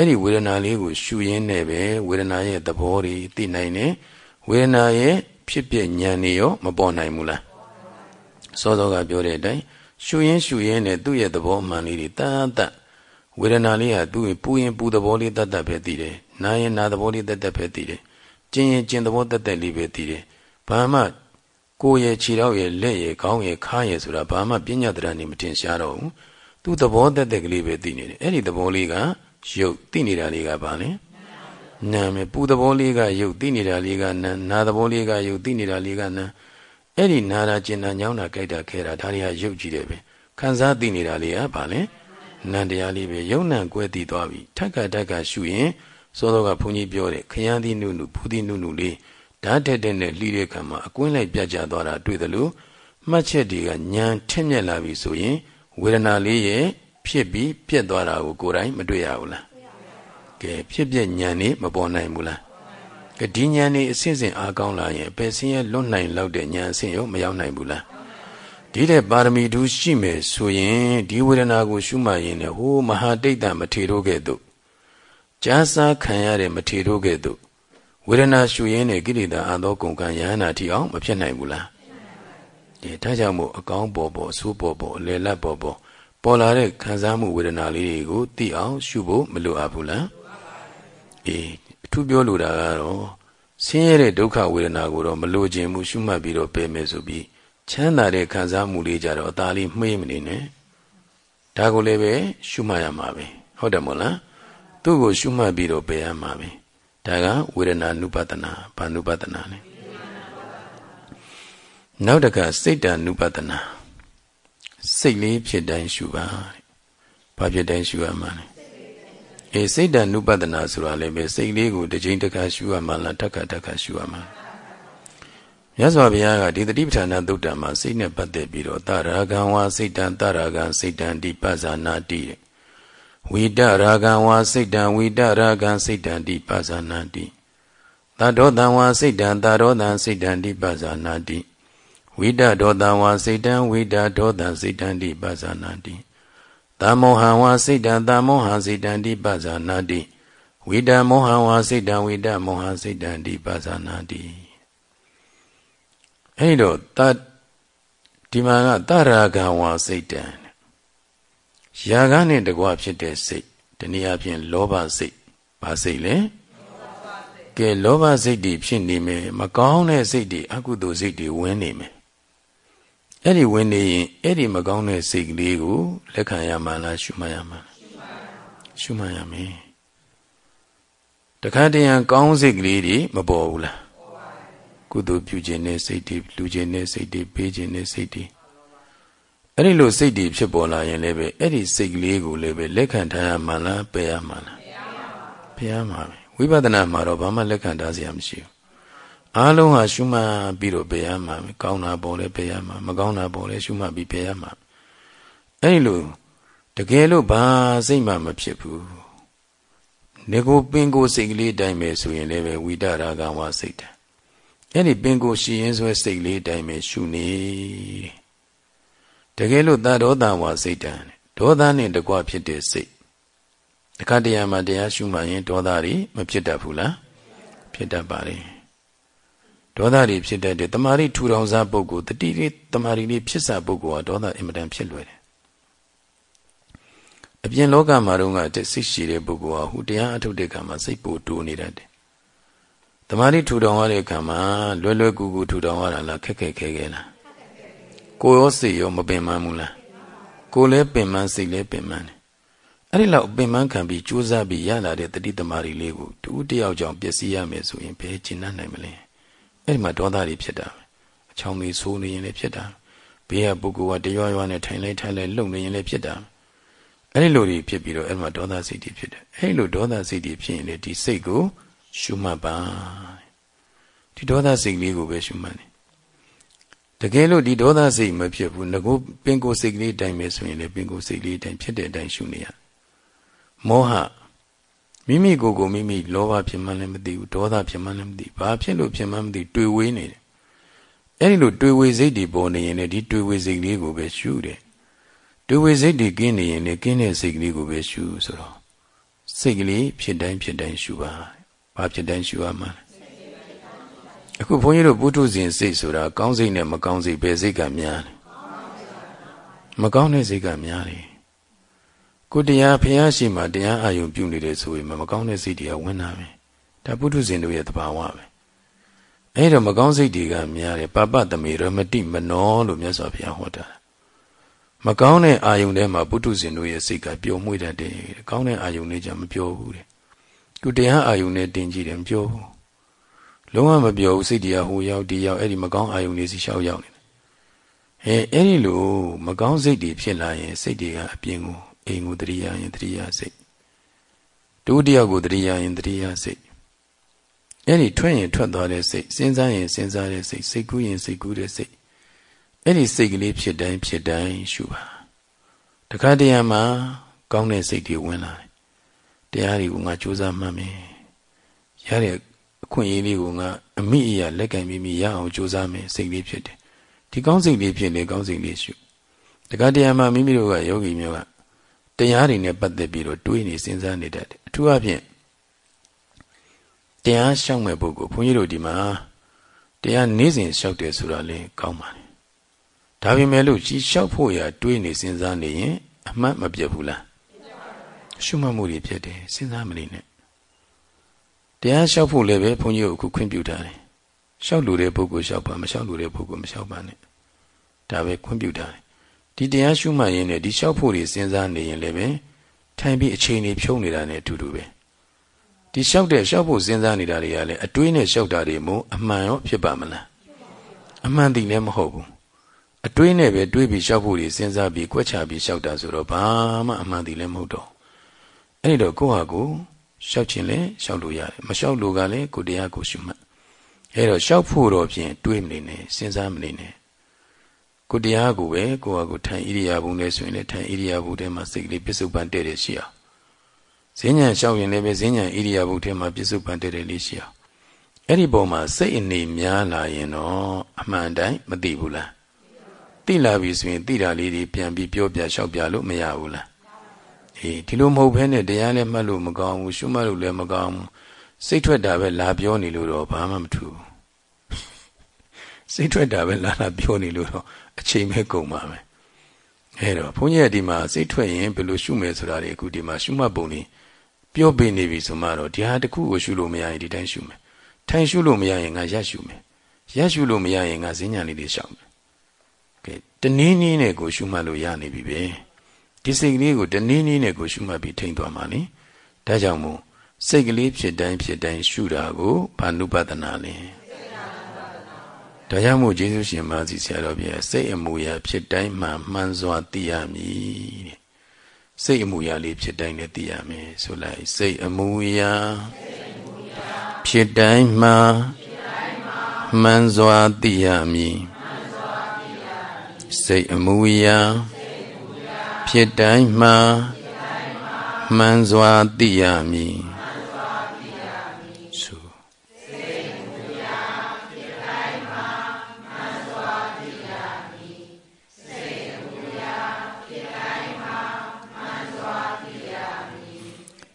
အဲ့ဒီဝေဒနာလေးကိုရှုရင်းနဲ့ပဲဝေဒနာရဲ့သဘောတွေသိနိုင်တယ်ဝေဒနာရဲ့ဖြစ်ပြဉာဏ်တွေရောမပေါ်နိုင်ဘူးလားစောစောကပြောတဲ့အတိုင်းရှုရင်းရှုရင်းနဲ့သူ့ရဲ့သဘောမှန်လေးတွေတန်တန်ဝေဒနာလေးဟာသူ့ပူရင်ပူသဘောလေးတတ်တတ်ပဲသိတယ်နာရင်နာသဘောလေးတတ်တတ်ပဲသိတယ်ကျင်ရင်ကျင်သဘောတတ်တတ်လေးပဲသိတယ်ဘာမှကိုယ်ရဲ့ခြေထောက်ရဲ့လက်ရဲ့ခေါင်းရဲ့ခါးရဲ့ဆိုတာဘာမှပညာတရားနေမတင်ရှားတော့ဘူးသူ့သဘောတတ်တဲ့ကလေးပဲသိနေတယ်အဲ့ဒီသဘောလေးက ရုပ်သိနေတာလေးကဘာလဲနာမယ်ပူသဘောလေးကရုပ်သိနေတာလေးကနာနာသဘောလေးကရုပ်သိနေတာလေးကနာအဲ့ဒီနာတာကျင်နာညောင်းတာကြိုက်တာခဲတာဒါတွေကရုပ်ကြည့်တယ်ပဲခံစားသိနေတာလေးကဘာလဲနန္တရားလေးပဲယုံနံကွဲတည်သွားပြီထက်ကတက်ကရှုရင်စောစောကဘုန်းကြီးပြောတယ်ခရမ်းသီးနုနုဘူးသီးနုနုလေးဓာတ်တက်တဲ့နဲ့လှီးတဲ့ခံမှာအကွင်းလိုက်ပြကြသွားတာတွေ့တယ်လို့မှတ်ချက်တွေကညံထက်မြက်လာပြီဆိုရင်ဝေဒနာလေးရဲ့ ဖြစ်ပြီးပြက်သွားတာကိုကိုယ်တိုင်မတွေ့ရဘူးလားကဲဖြစ်ပြက်ညံနေမပေါ်နိုင်ဘူးလားကဒီညံနေအစဉ်စဉ်အားကောင်းလာရင်အပယ်ဆင်းရဲလွတ်နိုင်လောက်တဲ့ညံအစဉ်ရောမရောက်နိုင်ဘူးလားဒီတဲ့ပါရမီတူရှိမယ်ဆိုရင်ဒီဝေဒနာကိုရှုမှတ်ရင်လည်းဟိုမဟာတိတ်တမထေတို့ကဲ့သို့ကြားစားခံရတဲ့မထေတို့ကဲ့သို့ဝေဒနာရှုရင်းနဲ့ကိလေသာအသောကုန်ကံယဟနာတိအောင်မဖြစ်နိုင်ဘူးလားဒီဒါကြောင့်မို့အကောင်းပေါ်ပေါ်အဆိုးပေါ်ပေါ်အလယ်လတ်ပေါ်ပေါ် ပေါ်လာတဲ့ခံစားမှုဝေဒနာလေးတွေကိုသိအောင်ရှုဖို့မလိုအပ်ဘူးလားအေးအထူးပြောလိုတာကတော့ဆင်းရဲတဲ့ဒုက္ခဝေဒနာကိုတော့မလိုချင်ဘူးရှုမှတ်ပြီးတော့ပယ်မယ်ဆိုပြီးချမ်းသာတဲ့ခံစားမှုလေးကြတော့အသာလေးမှေးမနေနဲ့ဒါကိုလည်းပဲရှုမှတ်ရမှာပဲဟုတ်တယ်မို့လားသူ့ကိုရှုမှတ်ပြီးတော့ပယ်ရမှာပဲဒါကဝေဒနာနုပဒနာဘာနုပဒနာလဲနောက်တကစိတ်တ ानु ပဒနာ စိတ်လေးဖြစ်တိုင်းရှုပါဘာဖြစ်တိုင်းရှုရမှာလဲအေးစိတ်တ ानु ပဒနာဆိုတာလည်းပဲစိတ်လေးကိုတစ်ချိန်တစ်ခါရှုရမှာလားတစ်ခါတစ်ခါရှုရမှာမြတ်စွာဘုရားကဒီတတိပဋ္ဌာန်သုတ်တံမှာစိတ်နဲ့ပတ်သက်ပြီးတော့တရာဂံဝါစိတ်တံတရာဂံစိတ်တံဒီပဇာနာတိတဲ့ဝိတရာဂံဝါစိတ်တံဝိတရာဂံစိတ်တံဒီပဇာနာတိသတောတံဝါစိတ်တံသရောတံစိတ်တံဒီပဇာနာတိ ဝိတဒောတံဝါစိတ်တံဝိတဒောတံစိတ်တံဒီပဇာနာတိတမောဟံဝါစိတ်တံတမောဟံစိတ်တံဒီပဇာနာတိဝိတမောဟံဝါစိတ်တံဝိတမောဟံစိတ်တံဒီပဇာနာတိအဲ့တော့တဒီမှာကတရာဂံဝါစိတ်တံရာဂနဲ့တကွဖြစ်တဲ့စိတ်တနည်းအားဖြင့်လောဘစိတ်ဘာစိတ်လဲကဲလောဘစိတ်တွေဖြစ်နေမယ်မကောင်းတဲ့စိတ်တွေအကုသိုလ်စိတ်တွေဝင်နေမယ် အဲ့ဒီဝင်နေရင်အဲ့ဒီမကောင်းတဲ့စိတ်ကလေးကိုလက်ခံရမှလားရှုမှတ်ရမှလားရှုမှတ်ရမယ်တခါတည်းရန်ကောင်းစိတ်ကလေးတွေမပေါ်ဘူးလားကုသိုလ်ပြုခြင်းနဲ့စိတ်တွေလူခြင်းနဲ့စိတ်တွေပေးခြင်းနဲ့စိတ်တွေအဲ့ဒီလိုစိတ်တွေဖြစ်ပေါ်လာရင်လည်းပဲအဲ့ဒီစိတ်ကလေးကိုလည်းပဲလက်ခံထားရမှလားပယ်ရမှလားပယ်ရမှာပဲဝိပဿနာမှာတော့ဘာမှလက်ခံထားစရာမရှိဘူး အားလုံးဟာရှုမှတ်ပြီးတော့ပယ်ရမှာကောင်းတာပေါ်လဲပယ်ရမှာမကောင်းတာပေါ်လဲရှုမှတ်ပြီးပယ်ရမှာအဲ့ဒီလိုတကယ်လို့ဘာစိတ်မှမဖြစ်ဘူးနေကိုပင်ကိုစိတ်ကလေးတိုင်းပဲဆိုရင်လည်းပဲဝိတရာဂဝစိတ်တအဲ့ဒီပင်ကိုရှိရင်ဆိုစိတ်လေးတိုင်းပဲရှုနေတကယ်လို့သာဒေါသဝစိတ်တံဒေါသနဲ့တကွဖြစ်တဲ့စိတ်တခါတရံမှာတရားရှုမှရင်ဒေါသတွေမဖြစ်တတ်ဘူးလားဖြစ်တတ်ပါလေ ဒေါသတွေဖြစ်တတ်တယ်တမာရီထူထောင်စားပုဂ္ဂိုလ်တတိလေးတမာရီလေးဖြစ်စားပုဂ္ဂိုလ်ဟာဒေါသအင်မတန်ဖြစ်လွယ်တယ်အပြင်လောကမှာတော့ကစိတ်ရှိတဲ့ပုဂ္ဂိုလ်ဟာဟူတရားအထုတ်တဲ့ကံမှာစိတ်ပိုတိုးနေတတ်တယ်တမာရီထူထောင်ရတဲ့ကံမှာလွယ်လွယ်ကူကူထူထောင်ရတာလားခက်ခက်ခဲခဲလားကိုရောစိတ်ရောမပင်ပန်းဘူးလားကိုလည်းပင်ပန်းစိတ်လည်းပင်ပန်းတယ်အဲ့ဒီလောက်ပင်ပန်းခံပြီးကြိုးစားပြီးရလာတဲ့တတိတမာရီလေးကိုတူတယောက်ကြောင့်ပျက်စီးရမယ်ဆိုရင်ဘယ်ကျဉ်းနိုင်မလဲ အဲ့ဒီမှာဒေါသတွေဖြစ်တာအချောင်းတွေဆိုးနေရင်လည်းဖြစ်တာဘေးကပုဂ္ဂိုလ်ကတရွရွနဲ့ထိုင်လိုက်ထိုင်လိုက်လှုပ်နေရင်လည်းဖြစ်တာအဲ့ဒီလိုတွေဖြစ်ပြီးတော့အဲ့ဒီမှာဒေါသစိတ်တွေဖြစ်တယ်အဲ့ဒီလိုဒေါသစိတ်တွေဖြစ်ရင်လေဒီစိတ်ကို ရှုမှတ်ပါဒီဒေါသစိတ်လေးကိုပဲရှုမှတ်နေတကယ်လို့ဒီဒေါသစိတ်မဖြစ်ဘူးငကိုပင်ကိုစိတ်ကလေးတိုင်းပဲဆိုရင်လေပင်ကိုစိတ်လေးတိုင်းဖြစ်တဲ့အတိုင်းရှုနေရမောဟ မိမိကိုယ်ကိုမိမိလောဘဖြစ်မှလည်းမသိဘူးဒေါသဖြစ်မှလည်းမသိဘာဖြစ်လို့ဖြစ်မှမသိတွေ့ဝေးနေတယ်အဲ့ဒီလိုတွေ့ဝေးစိတ်တွေပေါ်နေရင်လည်းဒီတွေ့ဝေးစိတ်လေးကိုပဲရှုတယ်တွေ့ဝေးစိတ်တွေကင်းနေရင်လည်းကင်းတဲ့စိတ်ကလေးကိုပဲရှုဆိုတော့စိတ်ကလေးဖြစ်တိုင်းဖြစ်တိုင်းရှုပါဘာဖြစ်တိုင်းရှုရမှာအခုဘုန်းကြီးတို့ပုထုဇဉ်စိတ်ဆိုတာကောင်းစိတ်နဲ့မကောင်းစိတ်ပဲစိတ်ကများတယ်မကောင်းတဲ့စိတ်ကများတယ် ကိုတရားဖះရှိမှတရားအာယုံပြုနေတယ်ဆိုရင်မကောင်းတဲ့စိတ်တွေကဝင်လာပဲဒါပုထုဇဉ်တို့ရဲ့သဘာဝပဲအဲ့တော့မကောင်းစိတ်တွေကများတယ်ပပတမေရမတိမနောလို့မြတ်စွာဘုရားဟောတာမကောင်းတဲ့အာယုံထဲမှာပုထုဇဉ်တို့ရဲ့စိတ်ကပျော်မွေ့တတ်တယ်ကောင်းတဲ့အာယုံလေးကြမပျော်ဘူးတဲ့သူတရားအာယုန်နဲ့တင်ကြည့်တယ်မပြောဘူးလုံးဝမပြောဘူးစိတ်တရားဟိုရောက်ဒီရောက်အဲ့ဒီမကောင်းအာယုန်လေးစီရှောက်ရောက်နေတယ်အဲအဲ့ဒီလိုမကောင်းစိတ်တွေဖြစ်လာရင်စိတ်တွေကအပြင်ကို အိမ်ကိုတရိယာရင်တရိယာစိတ်ဒုတိယကိုတရိယာရင်တရိယာစိတ်အဲ့ဒီထွက်ရင်ထွက်သွားတဲ့စိတ်စဉ်းစားရင်စဉ်းစားတဲ့စိတ်စိတ်ကူးရင်စိတ်ကူးတဲ့စိတ်အဲ့ဒီစိတ်ကလေးဖြစ်တိုင်းဖြစ်တိုင်းရှုပါတခါတရံမှာကောင်းတဲ့စိတ်တွေဝင်လာတယ်တရားတွေကိုငါစူးစမ်းမှတ်မယ်ရတဲ့အခွင့်အရေးလေးကိုငါအမိအရာလက်ကင်မိမိရအောင်စူးစမ်းမယ်စိတ်လေးဖြစ်တယ်ဒီကောင်းစိတ်လေးဖြစ်လေကောင်းစိတ်လေးရှုတခါတရားမှာမိမိတို့ကယောဂီမျိုးက တရားတွေနဲ့ပတ်သက်ပြီးတော့တွေးနေစဉ်းစားနေတတ်တယ်အထူးအဖြင့်တရားရှောက်မဲ့ပုဂ္ဂိုလ်ဘုန်းကြီးတို့ဒီမှာတရားနေ့စဉ်ရှောက်တယ်ဆိုတာလေကောင်းပါလေဒါပေမဲ့လို့ကြီးရှောက်ဖို့ရတွေးနေစဉ်းစားနေရင်အမှတ်မပြတ်ဘူးလားရှုမှတ်မှုတွေဖြစ်တယ်စဉ်းစားမနေနဲ့တရားလျှောက်ဖို့လည်းပဲဘုန်းကြီးတို့အခုခွင့်ပြုထားတယ်လျှောက်လို့တဲ့ပုဂ္ဂိုလ်လျှောက်ပါမလျှောက်လို့တဲ့ပုဂ္ဂိုလ်မလျှောက်ပါနဲ့ဒါပဲခွင့်ပြုထားတယ် ဒီတရားရှုမှတ်ရင်လည်းဒီလျှောက်ဖို့တွေစဉ်းစားနေရင်လည်းပဲထိုင်ပြီးအချိန်တွေဖြုံးနေတာနဲ့အတူတူပဲဒီလျှောက်တဲ့လျှောက်ဖို့စဉ်းစားနေတာတွေကလည်းအတွေးနဲ့လျှောက်တာတွေမို့အမှန်ရောဖြစ်ပါမလားအမှန်တည်လည်းမဟုတ်ဘူးအတွေးနဲ့ပဲတွေးပြီးလျှောက်ဖို့တွေစဉ်းစားပြီးကြွက်ချပြီးလျှောက်တာဆိုတော့ဘာမှအမှန်တည်လည်းမဟုတ်တော့အဲ့ဒီတော့ကိုယ့်ဟာကိုရှောက်ခြင်းလဲရှောက်လို့ရတယ်မရှောက်လို့ကလည်းကိုတရားကိုရှုမှတ်အဲ့တော့ရှောက်ဖို့တော့ဖြင့်တွေးမနေနဲ့စဉ်းစားမနေနဲ့ ကိုတရားကိုပဲကိုယ့်ဟာကိုထိုင်ဣရိယာပုနဲ့ဆိုရင်လည်းထိုင်ဣရိယာပုထဲမှာစိတ်ကလေးပြစ္ဆုတ်ပန်တဲ့တဲ့ရှိအောင်ဈဉ္ဉံလျှောက်ရင်လည်းပဲဈဉ္ဉံဣရိယာပုထဲမှာပြစ္ဆုတ်ပန်တဲ့တဲ့လေးရှိအောင်အဲ့ဒီပုံမှာစိတ်အနေများလာရင်တော့အမှန်တိုင်းမသိဘူးလားသိလာပြီဆိုရင်သိတာလေးတွေပြန်ပြီးပြောပြလျှောက်ပြလို့မရဘူးလားအေးဒီလိုမဟုတ်ဘဲနဲ့တရားလည်းမှတ်လို့မကောင်းဘူးရှုမှတ်လို့လည်းမကောင်းဘူးစိတ်ထွက်တာပဲလာပြောနေလို့တော့ဘာမှမထူဘူးစိတ်ထွက်တာပဲလာလာပြောနေလို့တော့ အချိန်ပဲကုန်ပါမယ်အဲတော့ဘုန်းကြီးကဒီမှာစိတ်ထွက်ရင်ဘယ်လိုရှုမယ်ဆိုတာတွေအခုဒီမှာရှုမှတ်ပုံလေးပြောပေးနေပြီဆိုမှတော့ဒီဟာတစ်ခုကိုရှုလို့မရရင်ဒီတိုင်းရှုမယ်ထိုင်ရှုလို့မရရင်ငါရက်ရှုမယ်ရက်ရှုလို့မရရင်ငါဈဉ္ညာလေးတွေရှောက်မယ်ကဲတနည်းနည်းနဲ့ကိုရှုမှတ်လို့ရနေပြီပဲဒီစိတ်ကလေးကိုတနည်းနည်းနဲ့ကိုရှုမှတ်ပြီးထိန်သွားမှာလေဒါကြောင့်မို့စိတ်ကလေးဖြစ်တိုင်းဖြစ်တိုင်းရှုတာကိုဘာနုပဒနာလဲ ဒါကြောင့်မို့ယေရှုရှင်မဆီဆရာတော်ပြစိတ်အမူအရာဖြစ်တိုင်းမှမှန်စွာသိရမည်တဲ့စိတ်အမူအရာလေးဖြစ်တိုင်းလည်းသိရမယ်ဆိုလိုက်စိတ်အမူအရာဖြစ်တိုင်းမှမှန်စွာသိရမည်စိတ်အမူအရာဖြစ်တိုင်းမှမှန်စွာသိရမည်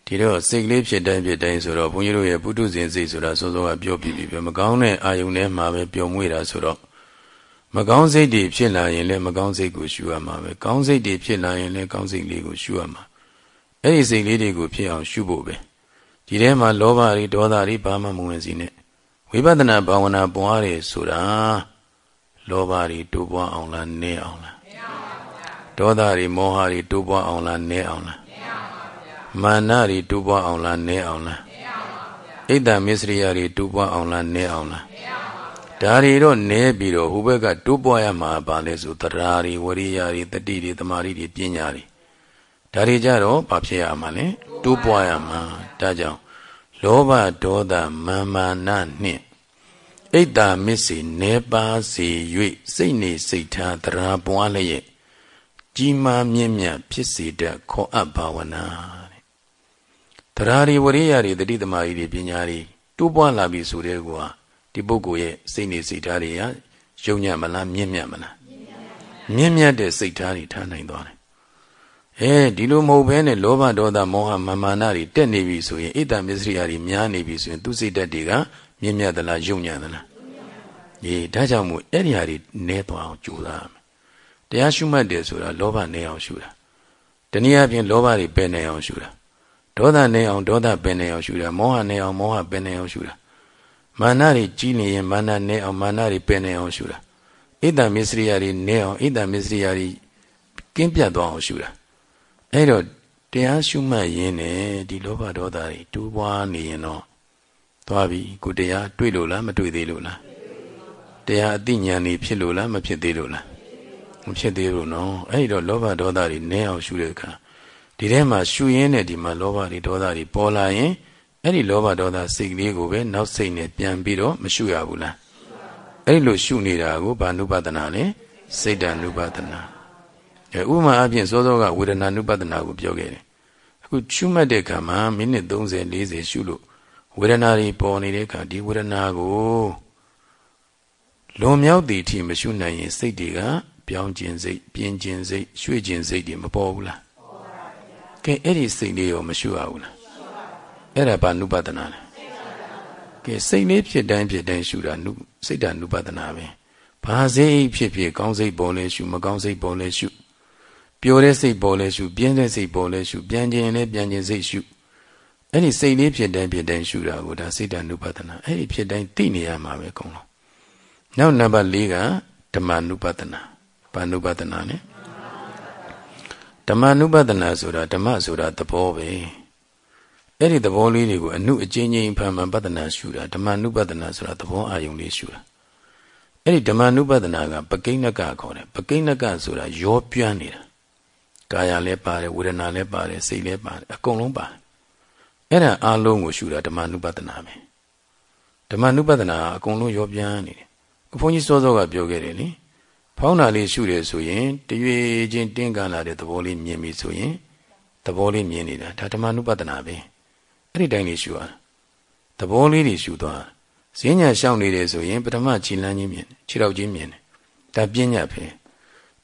ဒီတော့စိတ်ကလေးဖြစ်တိုင်းဖြစ်တိုင်းဆိုတော့ဘုန်းကြီးတို့ရဲ့ပုထုဇဉ်စိတ်ဆိုတာစောစောကပြောပြပြီးပဲမကောင်းတဲ့အာယုန်ထဲမှာပဲပျော်မွေ့တာဆိုတော့မကောင်းစိတ်တွေဖြစ်လာရင်လည်းမကောင်းစိတ်ကိုရှုရမှာပဲကောင်းစိတ်တွေဖြစ်လာရင်လည်းကောင်းစိတ်လေးကိုရှုရမှာအဲ့ဒီစိတ်လေးတွေကိုဖြစ်အောင်ရှုဖို့ပဲဒီထဲမှာလောဘတွေဒေါသတွေဘာမှမဝင်စီနဲ့ဝိပဿနာဘာဝနာပွားတယ်ဆိုတာလောဘတွေတိုးပွားအောင်လားနည်းအောင်လားနည်းအောင်ပါဗျာဒေါသတွေမောဟတွေတိုးပွားအောင်လားနည်းအောင်လား မာနတွေတိုးပွားအောင်လားနည်းအောင်လားနည်းအောင်ပါဗျာဣဒ္ဓမစ္စရိယတွေတိုးပွားအောင်လားနည်းအောင်လားနည်းအောင်ပါဗျာဒါတွေတော့နည်းပြီးတော့ဟိုဘက်ကတိုးပွားရမှာပါလဲဆိုတရားတွေဝရိယတွေတတိတွေတမာရီတွေပညာတွေဒါတွေကြတော့ဘာဖြစ်ရမှာလဲတိုးပွားရမှာဒါကြောင့်လောဘဒေါသမာမာနနှင့်ဣဒ္ဓမစ္စေနေပါစေ၍စိတ်နေစိတ်ထားတရားပွားလျက်ကြီးမားမြင့်မြတ်ဖြစ်စေတတ်ခေါ်အပ်ဘာဝနာ တရားတွေဝရိယတွေတတိသမารီတွေပညာတွေတိုးပွားလာပြီဆိုတဲ့ကွာဒီပုဂ္ဂိုလ်ရဲ့စိတ်နေစိတ်ထားတွေကယုံညံ့မလားမြင့်မြတ်မလားမြင့်မြတ်တဲ့စိတ်ထားတွေထားနိုင်သွားတယ်အဲဒီလိုမဟုတ်ဘဲနဲ့လောဘဒေါသမောဟမာမာနတွေတက်နေပြီဆိုရင်ဣတ္တမစ္စရိယာတွေများနေပြီဆိုရင်သူစိတ်ဓာတ်တွေကမြင့်မြတ်သလားယုံညံ့သလားအေးဒါကြောင့်မို့အဲ့ဒီဟာတွေနဲသွားအောင်ကြိုးစားရမယ်တရားရှုမှတ်တယ်ဆိုတာလောဘနဲအောင်ရှုတာတနည်းအားဖြင့်လောဘတွေပယ်နေအောင်ရှုတာ ဒေါသနဲ့အောင်ဒေါသပင်နေအောင်ရှုတာမောဟနဲ့အောင်မောဟပင်နေအောင်ရှုတာမာနတွေကြီးနေရင်မာနနဲ့အောင်မာနတွေပင်နေအောင်ရှုတာဣဒ္ဓမစ္စရိယာတွေနဲ့အောင်ဣဒ္ဓမစ္စရိယာတွေကင်းပြတ်သွားအောင်ရှုတာအဲ့တော့တရားရှုမှတ်ရင်းနဲ့ဒီလောဘဒေါသတွေတိုးပွားနေရင်တော့သွားပြီကိုတရားတွေ့လို့လားမတွေ့သေးလို့လားတရားအသိဉာဏ်နေဖြစ်လို့လားမဖြစ်သေးလို့လားမဖြစ်သေးလို့နော်အဲ့ဒီတော့လောဘဒေါသတွေနည်းအောင်ရှုတဲ့အခါ ဒီထဲမှာရှုရင်းနဲ့ဒီမှာလောဘတွေဒေါသတွေပေါ်လာရင်အဲ့ဒီလောဘဒေါသစိတ်ကလေးကိုပဲနောက်စိတ်နဲ့ပြန်ပြီးတော့မရှုရဘူးလားအဲ့လိုရှုနေတာကိုဘာနုပဒနာလဲစိတ်တ ानु ပဒနာအဲဥမာအပြင်စောစောကဝေဒနာနုပဒနာကိုပြောခဲ့တယ်အခုရှုမှတ်တဲ့အခါမှာမိနစ်30 40ရှုလို့ဝေဒနာတွေပေါ်နေတဲ့အခါဒီဝေဒနာကိုလွန်မြောက်သည်အထိမရှုနိုင်ရင်စိတ်တွေကပြောင်းခြင်းစိတ်ပြင်းခြင်းစိတ်ရွှေ့ခြင်းစိတ်တွေမပေါ်ဘူးလား ကဲအဲ့ဒီစိတ်လေးရောမရှုရဘူးလားအဲ့ဒါဘာနုပဒနာလဲကဲစိတ်လေးဖြစ်တိုင်းဖြစ်တိုင်းရှုတာနုစိတ်ဓာနုပဒနာပဲဘာစိတ်ဖြစ်ဖြစ်ကောင်းစိတ်ပေါ်လဲရှုမကောင်းစိတ်ပေါ်လဲရှုပျော်တဲ့စိတ်ပေါ်လဲရှုပြင်းတဲ့စိတ်ပေါ်လဲရှုပြန်ခြင်းလဲပြန်ခြင်းစိတ်ရှုအဲ့ဒီစိတ်လေးဖြစ်တိုင်းဖြစ်တိုင်းရှုတာကိုဒါစိတ်ဓာနုပဒနာအဲ့ဒီဖြစ်တိုင်းသိနေရမှာပဲကောင်းလို့နောက်နံပါတ်၄ကဓမ္မနုပဒနာဘာနုပဒနာလဲ ဓမ္မနုပဒနာဆိုတာဓမ္မဆိုတာသဘောပဲအဲ့ဒီသဘောလေးတွေကိုအနုအချင်းချင်းဖန်မှန်ပဒနာရှုတာဓမ္မနုပဒနာဆိုတာသဘောအာယုံလေးရှုတာအဲ့ဒီဓမ္မနုပဒနာကပကိဏကခေါ်တယ်ပကိဏကဆိုတာရောပြန်းနေတာကာယလည်းပါတယ်ဝေဒနာလည်းပါတယ်စိတ်လည်းပါတယ်အကုန်လုံးပါတယ်အဲ့ဒါအလုံးကိုရှုတာဓမ္မနုပဒနာပဲဓမ္မနုပဒနာအကုန်လုံးရောပြန်းနေတယ်ဘုန်းကြီးစောစောကပြောခဲ့တယ်လေ ဖောင်းတာလေးရှုတယ်ဆိုရင်တရွေချင်းတင်းကန်လာတဲ့သဘောလေးမြင်ပြီဆိုရင်သဘောလေးမြင်နေတာဒါဓမ္မနုပဒနာပဲအဲ့ဒီတိုင်းလေးရှုရသဘောလေးတွေရှုသွားဈဉ္ညာရှောင်းနေတယ်ဆိုရင်ပထမခြေလမ်းချင်းမြင်ခြေထောက်ချင်းမြင်တယ်ဒါပညာပဲ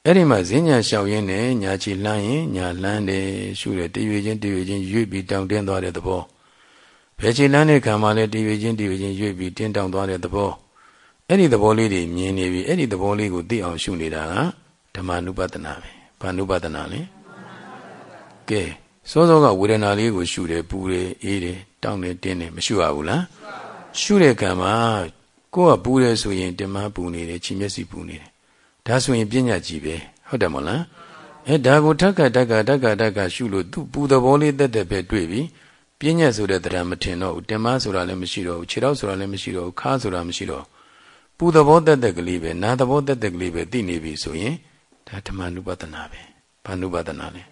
အဲ့ဒီမှာဈဉ္ညာရှောင်းရင်းနဲ့ညာခြေလမ်းရင်ညာလမ်းတယ်ရှုတယ်တရွေချင်းတရွေချင်းရွေ့ပြီးတောင်တင်းသွားတဲ့သဘောဘယ်ခြေလမ်းနဲ့ခံမှလဲတရွေချင်းတရွေချင်းရွေ့ပြီးတင်းတောင်သွားတဲ့သဘော အဲ့ဒီသဘောလေးတွေမြင်နေပြီအဲ့ဒီသဘောလေးကိုသိအောင်ရှုနေတာကဓမ္မနုပဒနာပဲဘာနုပဒနာလဲကဲစောစောကဝေဒနာလေးကိုရှုတယ်ပူတယ်အေးတယ်တောင်းတယ်တင်းတယ်မရှုရဘူးလားရှုတဲ့ကံမှာကိုယ်ကပူတယ်ဆိုရင်တင်မပူနေတယ်ခြေမျက်စိပူနေတယ်ဒါဆိုရင်ပညာကြီးပဲဟုတ်တယ်မလားအဲဒါကိုထက်ကတက်ကတက်ကတက်ကရှုလို့သူ့ပူသဘောလေးတက်တက်ပဲတွေ့ပြီပညာဆိုတဲ့တရားမထင်တော့ဘူးတင်မဆိုတာလည်းမရှိတော့ဘူးခြေထောက်ဆိုတာလည်းမရှိတော့ဘူးခါဆိုတာမရှိတော့ ပူသဘောတက်တက်ကလေးပဲနာသဘောတက်တက်ကလေးပဲသိနေပြီဆိုရင်ဒါဓမ္မနုပဒနာပဲဘာနုပဒနာလဲ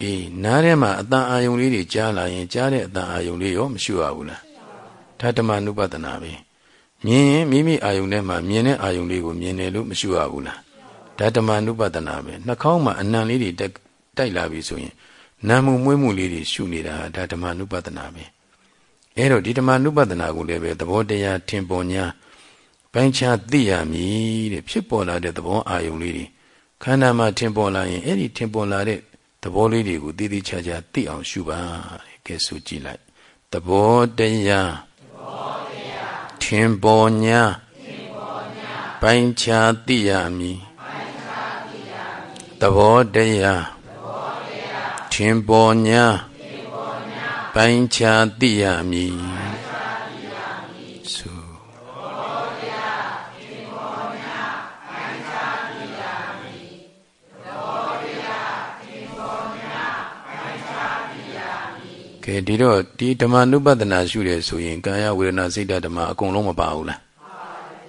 အေးနားထဲမှာအတန်အာယုံလေးတွေကြားလာရင်ကြားတဲ့အတန်အာယုံလေးရောမရှိရဘူးလားဒါဓမ္မနုပဒနာပဲမြင်ရင်မိမိအာယုံထဲမှာမြင်တဲ့အာယုံလေးကိုမြင်တယ်လို့မရှိရဘူးလားဒါဓမ္မနုပဒနာပဲနှာခေါင်းမှာအနံလေးတွေတိုက်လာပြီဆိုရင်နာမှုမွေးမှုလေးတွေရှုနေတာဒါဓမ္မနုပဒနာပဲအဲတော့ဒီဓမ္မနုပဒနာကိုလည်းပဲသဘောတရားထင်ပေါ်ညာ ပိုင်းခြားသိရမည်တဲ့ဖြစ်ပေါ်လာတဲ့သဘောအာယုံလေးတွေခန္ဓာမှာထင်ပေါ်လာရင်အဲ့ဒီထင်ပေါ်လာတဲ့သဘောလေးတွေကိုတည်တည်ချာချာသိအောင်ရှုပါကဲဆိုကြည့်လိုက်သဘောတရားထင်ပေါ်ညာပိုင်းခြားသိရမည်သဘောတရားထင်ပေါ်ညာပိုင်းခြားသိရမည် ကဲဒီတော့ဒီဓမ္မနုပဒနာရှုတယ်ဆိုရင်ကာယဝေဒနာစိတ်ဓာတ်ဓမ္မအကုန်လုံးမပါဘူးလား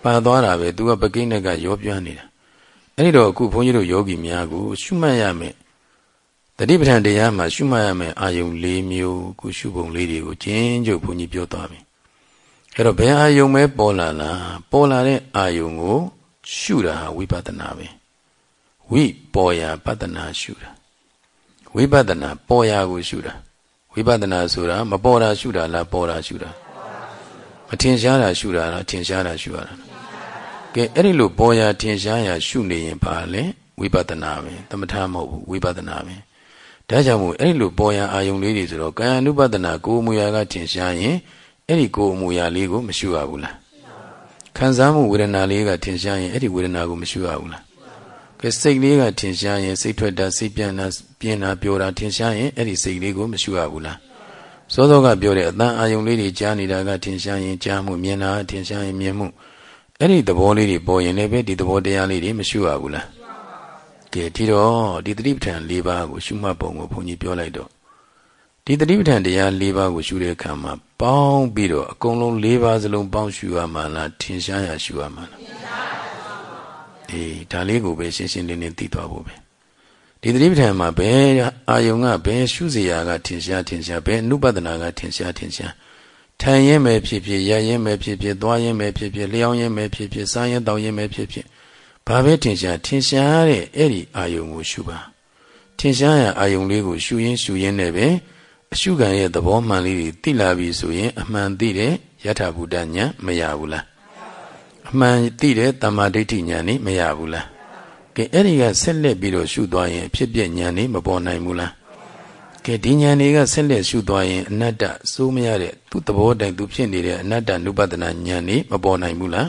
ပါသွားတာပဲသူကပကိနဲ့ကရောပြနေတာအဲ့ဒီတော့အခုဘုန်းကြီးတို့ယောဂီများကိုရှုမှတ်ရမယ်တတိပဋ္ဌာန်တရားမှာရှုမှတ်ရမယ်အာယုံ၄မျိုးကိုရှုပုံလေးတွေကိုကျင်းကျုပ်ဘုန်းကြီးပြောသွားပြီအဲ့တော့ဘယ်အာယုံပဲပေါ်လာလားပေါ်လာတဲ့အာယုံကိုရှုတာဝိပဿနာပဲဝိပေါ်ရာပဿနာရှုတာဝိပဿနာပေါ်ရာကိုရှုတာ ဝိပဿနာဆိုတာမပေါ်တာရှုတာလားပေါ်တာရှုတာမထင်ရှားတာရှုတာလားထင်ရှားတာရှုရတာကဲအဲ့ဒီလိုပေါ်ရာထင်ရှားရာရှုနေရင်ပါလေဝိပဿနာပဲသမထမဟုတ်ဘူးဝိပဿနာပဲဒါကြောင့်မို့အဲ့ဒီလိုပေါ်ရန်အာယုံလေးတွေဆိုတော့ကာယ ानु ပဒနာကိုယ်အမူအရာကထင်ရှားရင်အဲ့ဒီကိုယ်အမူအရာလေးကိုမရှုရဘူးလားခံစားမှုဝေဒနာလေးကထင်ရှားရင်အဲ့ဒီဝေဒနာကိုမရှုရဘူးလား ကဲစိတ်လေးကထင်ရှားရင်စိတ်ထွက်တာစိတ်ပြန်တာပြင်းတာပြောတာထင်ရှားရင်အဲ့ဒီစိတ်လေးကိုမရှုရဘူးလားစောစောကပြောတဲ့အတန်အာယုံလေးတွေကြားနေတာကထင်ရှားရင်ကြားမှုမြင်တာထင်ရှားရင်မြင်မှုအဲ့ဒီသဘောလေးတွေပေါ်ရင်လည်းပဲဒီသဘောတရားလေးတွေမရှုရဘူးလားကဲဒီတော့ဒီတတိပဋ္ဌာန်၄ပါးကိုရှုမှတ်ပုံကိုဘုန်းကြီးပြောလိုက်တော့ဒီတတိပဋ္ဌာန်တရား၄ပါးကိုရှုတဲ့အခါမှာပေါင်းပြီးတော့အကုန်လုံး၄ပါးစလုံးပေါင်းရှုရမှာလားထင်ရှားရရှုရမှာလား အေးဒါလေးကိုပဲရှင်းရှင်းလင်းလင်းသိသွားဖို့ပဲဒီတတိပဋ္ဌာန်မှာဘယ်အာယုံကဘယ်ရှုစရာကထင်ရှားထင်ရှားဘယ်အနုပဒနာကထင်ရှားထင်ရှားထိုင်ရင်ပဲဖြစ်ဖြစ်ရရင်ပဲဖြစ်ဖြစ်သွားရင်ပဲဖြစ်ဖြစ်လျောင်းရင်ပဲဖြစ်ဖြစ်စားရင်တောင်းရင်ပဲဖြစ်ဖြစ်ဘာပဲထင်ရှားထင်ရှားတဲ့အဲ့ဒီအာယုံကိုရှုပါထင်ရှားရအာယုံလေးကိုရှုရင်းရှုရင်းနဲ့ပဲအရှုခံရဲ့သဘောမှန်လေးတွေသိလာပြီဆိုရင် အမှန်သိတဲ့ယထာဘုဒ္ဓဉာဏ်မရဘူးလား အမှန်သိတဲ့တမ္မာဒိဋ္ဌိဉာဏ်นี่မရဘူးလားကဲအဲ့ဒီကဆက်လက်ပြီးတော့ရှုသွားရင်ဖြစ်ပြဉာဏ်นี่မပေါ်နိုင်ဘူးလားကဲဒီဉာဏ်တွေကဆက်လက်ရှုသွားရင်အနတ္တစိုးမရတဲ့သူ့သဘောတိုင်သူဖြစ်နေတဲ့အနတ္တနုပဒနာဉာဏ်นี่မပေါ်နိုင်ဘူးလား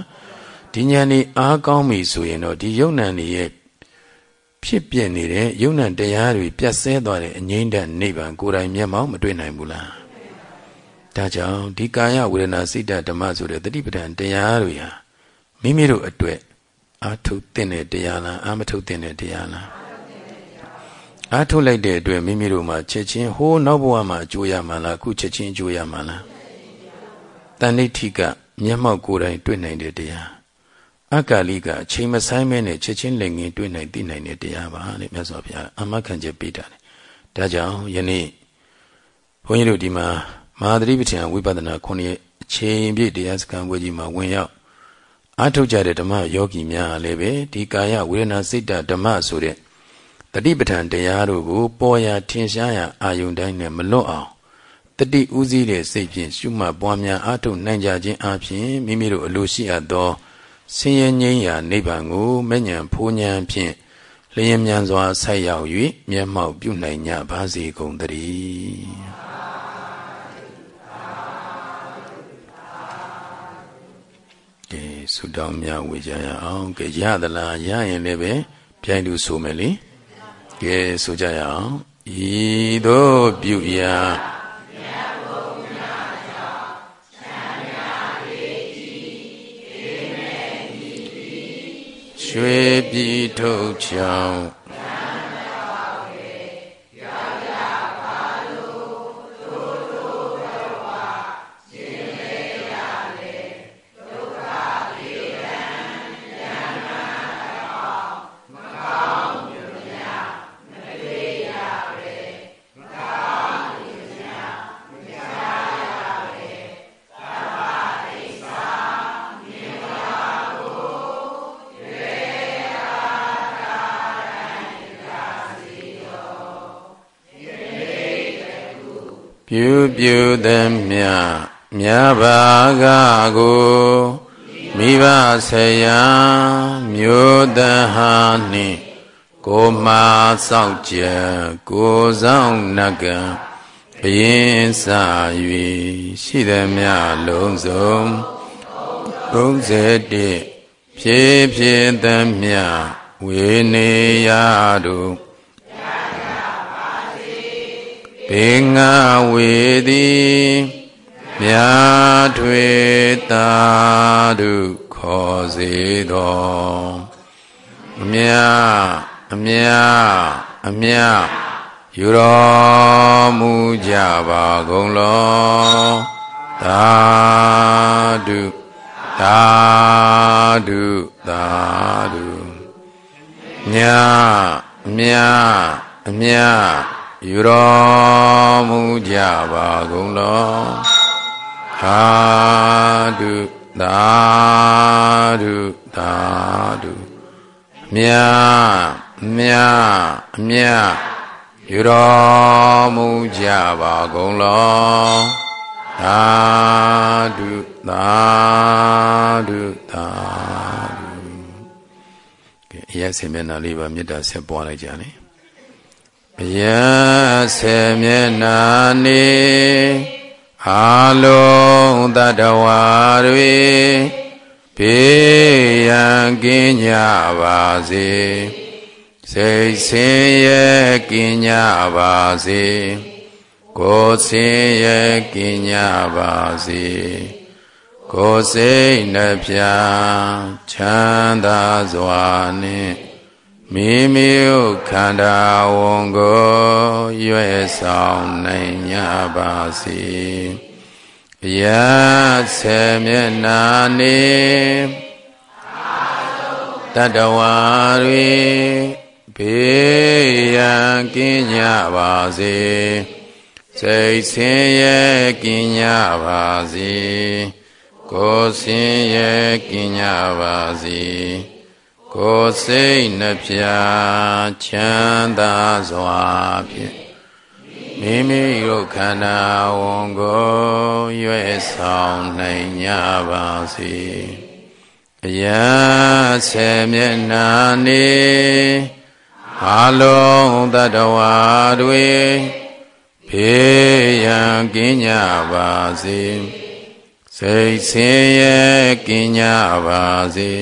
ဒီဉာဏ်นี่အားကောင်းပြီဆိုရင်တော့ဒီယုံ nant တွေရဲ့ဖြစ်ပြနေတဲ့ယုံ nant တရားတွေပြတ်ဆဲသွားတဲ့အငိမ့်တဲ့နိဗ္ဗာန်ကိုယ်တိုင်မျက်မှောက်မတွေ့နိုင်ဘူးလားဒါကြောင့်ဒီကာယဝေဒနာစိတ်ဓမ္မဆိုတဲ့တတိပဒံတရားတွေဟာ မိမိတို့အတွက်အာထုတ်တဲ့တရားလားအာမထုတ်တဲ့တရားလားအာထုတ်လိုက်တဲ့အတွက်မိမိတို့မှာချက်ချင်းဟိုးနောက်ဘဝမှာအကျိုးရမှာလားအခုချက်ချင်းအကျိုးရမှာလားတဏှိဋ္ဌိကမျက်မှောက်ကိုယ်တိုင်တွေ့နိုင်တဲ့တရားအကာလိကအချိန်မဆိုင်မဲနဲ့ချက်ချင်းလက်ငင်းတွေ့နိုင်သိနိုင်တဲ့တရားပါလေမြတ်စွာဘုရားအမခံချက်ပေးတာလေဒါကြောင့်ယနေ့ဘုန်းကြီးတို့ဒီမှာမဟာသတိပဋ္ဌာန်ဝိပဿနာခုနှစ်အချိန်ပြည့်တရားစခန်းပွဲကြီးမှာဝင်ရောက် အားထုတ်ကြတဲ့ဓမ္မယောဂီများလည်းပဲဒီကာယဝေဒနာစိတ်ဓမ္မဆိုတဲ့တတိပဋ္ဌာန်တရားတို့ကို ပေါ်ရာထင်ရှားရာအာယုန်တိုင်းနဲ့မလွတ်အောင်တတိဥစည်းတဲ့စိတ်ဖြင့်ရှုမှတ်ပွားများအားထုတ်နိုင်ကြခြင်းအပြင်မိမိတို့အလိုရှိအပ်သောဆင်းရဲငြိမ်းရာနိဗ္ဗာန်ကိုမဲ့ညာဖိုးညာဖြင့်လျင်မြန်စွာဆက်ရောက်၍မျက်မှောက်ပြုနိုင်ကြပါစေကုန်သတည်း ဆုတောင်းမြဝေကြရအောင်ကဲရသလားရရင်လည်းပဲပြိုင်လူဆိုမယ်လေကဲဆိုကြရအောင်ဤသို့ပြုရာရှရွှေပြည်ထုတ်ချောင်း ပြုပြုသမျှမြတ်ဘာကကိုမိဘဆရာမျိုးတဟာနှင့်ကိုမာစောင့်ကြကိုဆောင်နကံဘရင်စာ၍ရှိသည်မြလုံးစုံ31ဖြည့်ဖြည့်သမျှဝေနေရတို့ ဘေငါဝေသည်မြာထွေတာဒုခေါ်စေတော်အမြအမြအမြယူတော်မူကြပါကုန်လောသာဓုသာဓုသာဓုမြမြအမြ ယူတော်မူကြပါကုန်လောသာဓုသာဓုသာဓုမြမြအမြယူတော်မူကြပါကုန်လောသာဓုသာဓုသာဓုကဲအရက်စင်မျက်နှာလေးပါမေတ္တာဆက်ပွားလိုက်ကြလေအ ယဆေမျက်နာနေအာလုံးတတဝါတွေဘေးရန်ကင်းကြပါစေစိတ်ဆင်းရဲကင်းကြပါစေကိုယ်ဆင်းရဲကင်းကြပါစေကိုယ်စိတ်နှပြချမ်းသာစွာနှင့် မိမိခန္ဓာဝန်ကိုရွယ်ဆောင်နိုင်ကြပါစေယဆေမျက်နာနေတတဝါတွေဘေးရန်ကင်းကြပါစေစိတ်ဆင်းရဲကင်းကြပါစေကိုယ်ဆင်းရဲကင်းကြပါစေ ကိုယ်စိတ်နှပြချမ်းသာစွာဖြင့်မိမိတို့ခန္ဓာဝန်ကိုရွယ်ဆောင်နိုင်ကြပါစေအရာဆေမျက်နာနေအလုံးတတဝါတွေဖေးရန်ကင်းကြပါစေစိတ်ဆင်းရဲကင်းကြပါစေ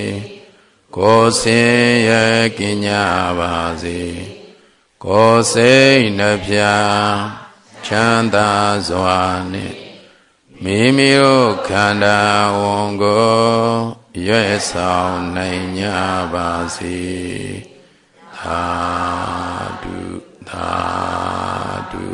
ကိုယ်စင်ရဲ့ကင်ညာပါစေကိုယ်စိတ်နှပြချမ်းသာစွာနှင့်မိမိတို့ခန္ဓာဝန်ကိုရွယ်ဆောင်နိုင်ကြပါစေသာဓုသာဓု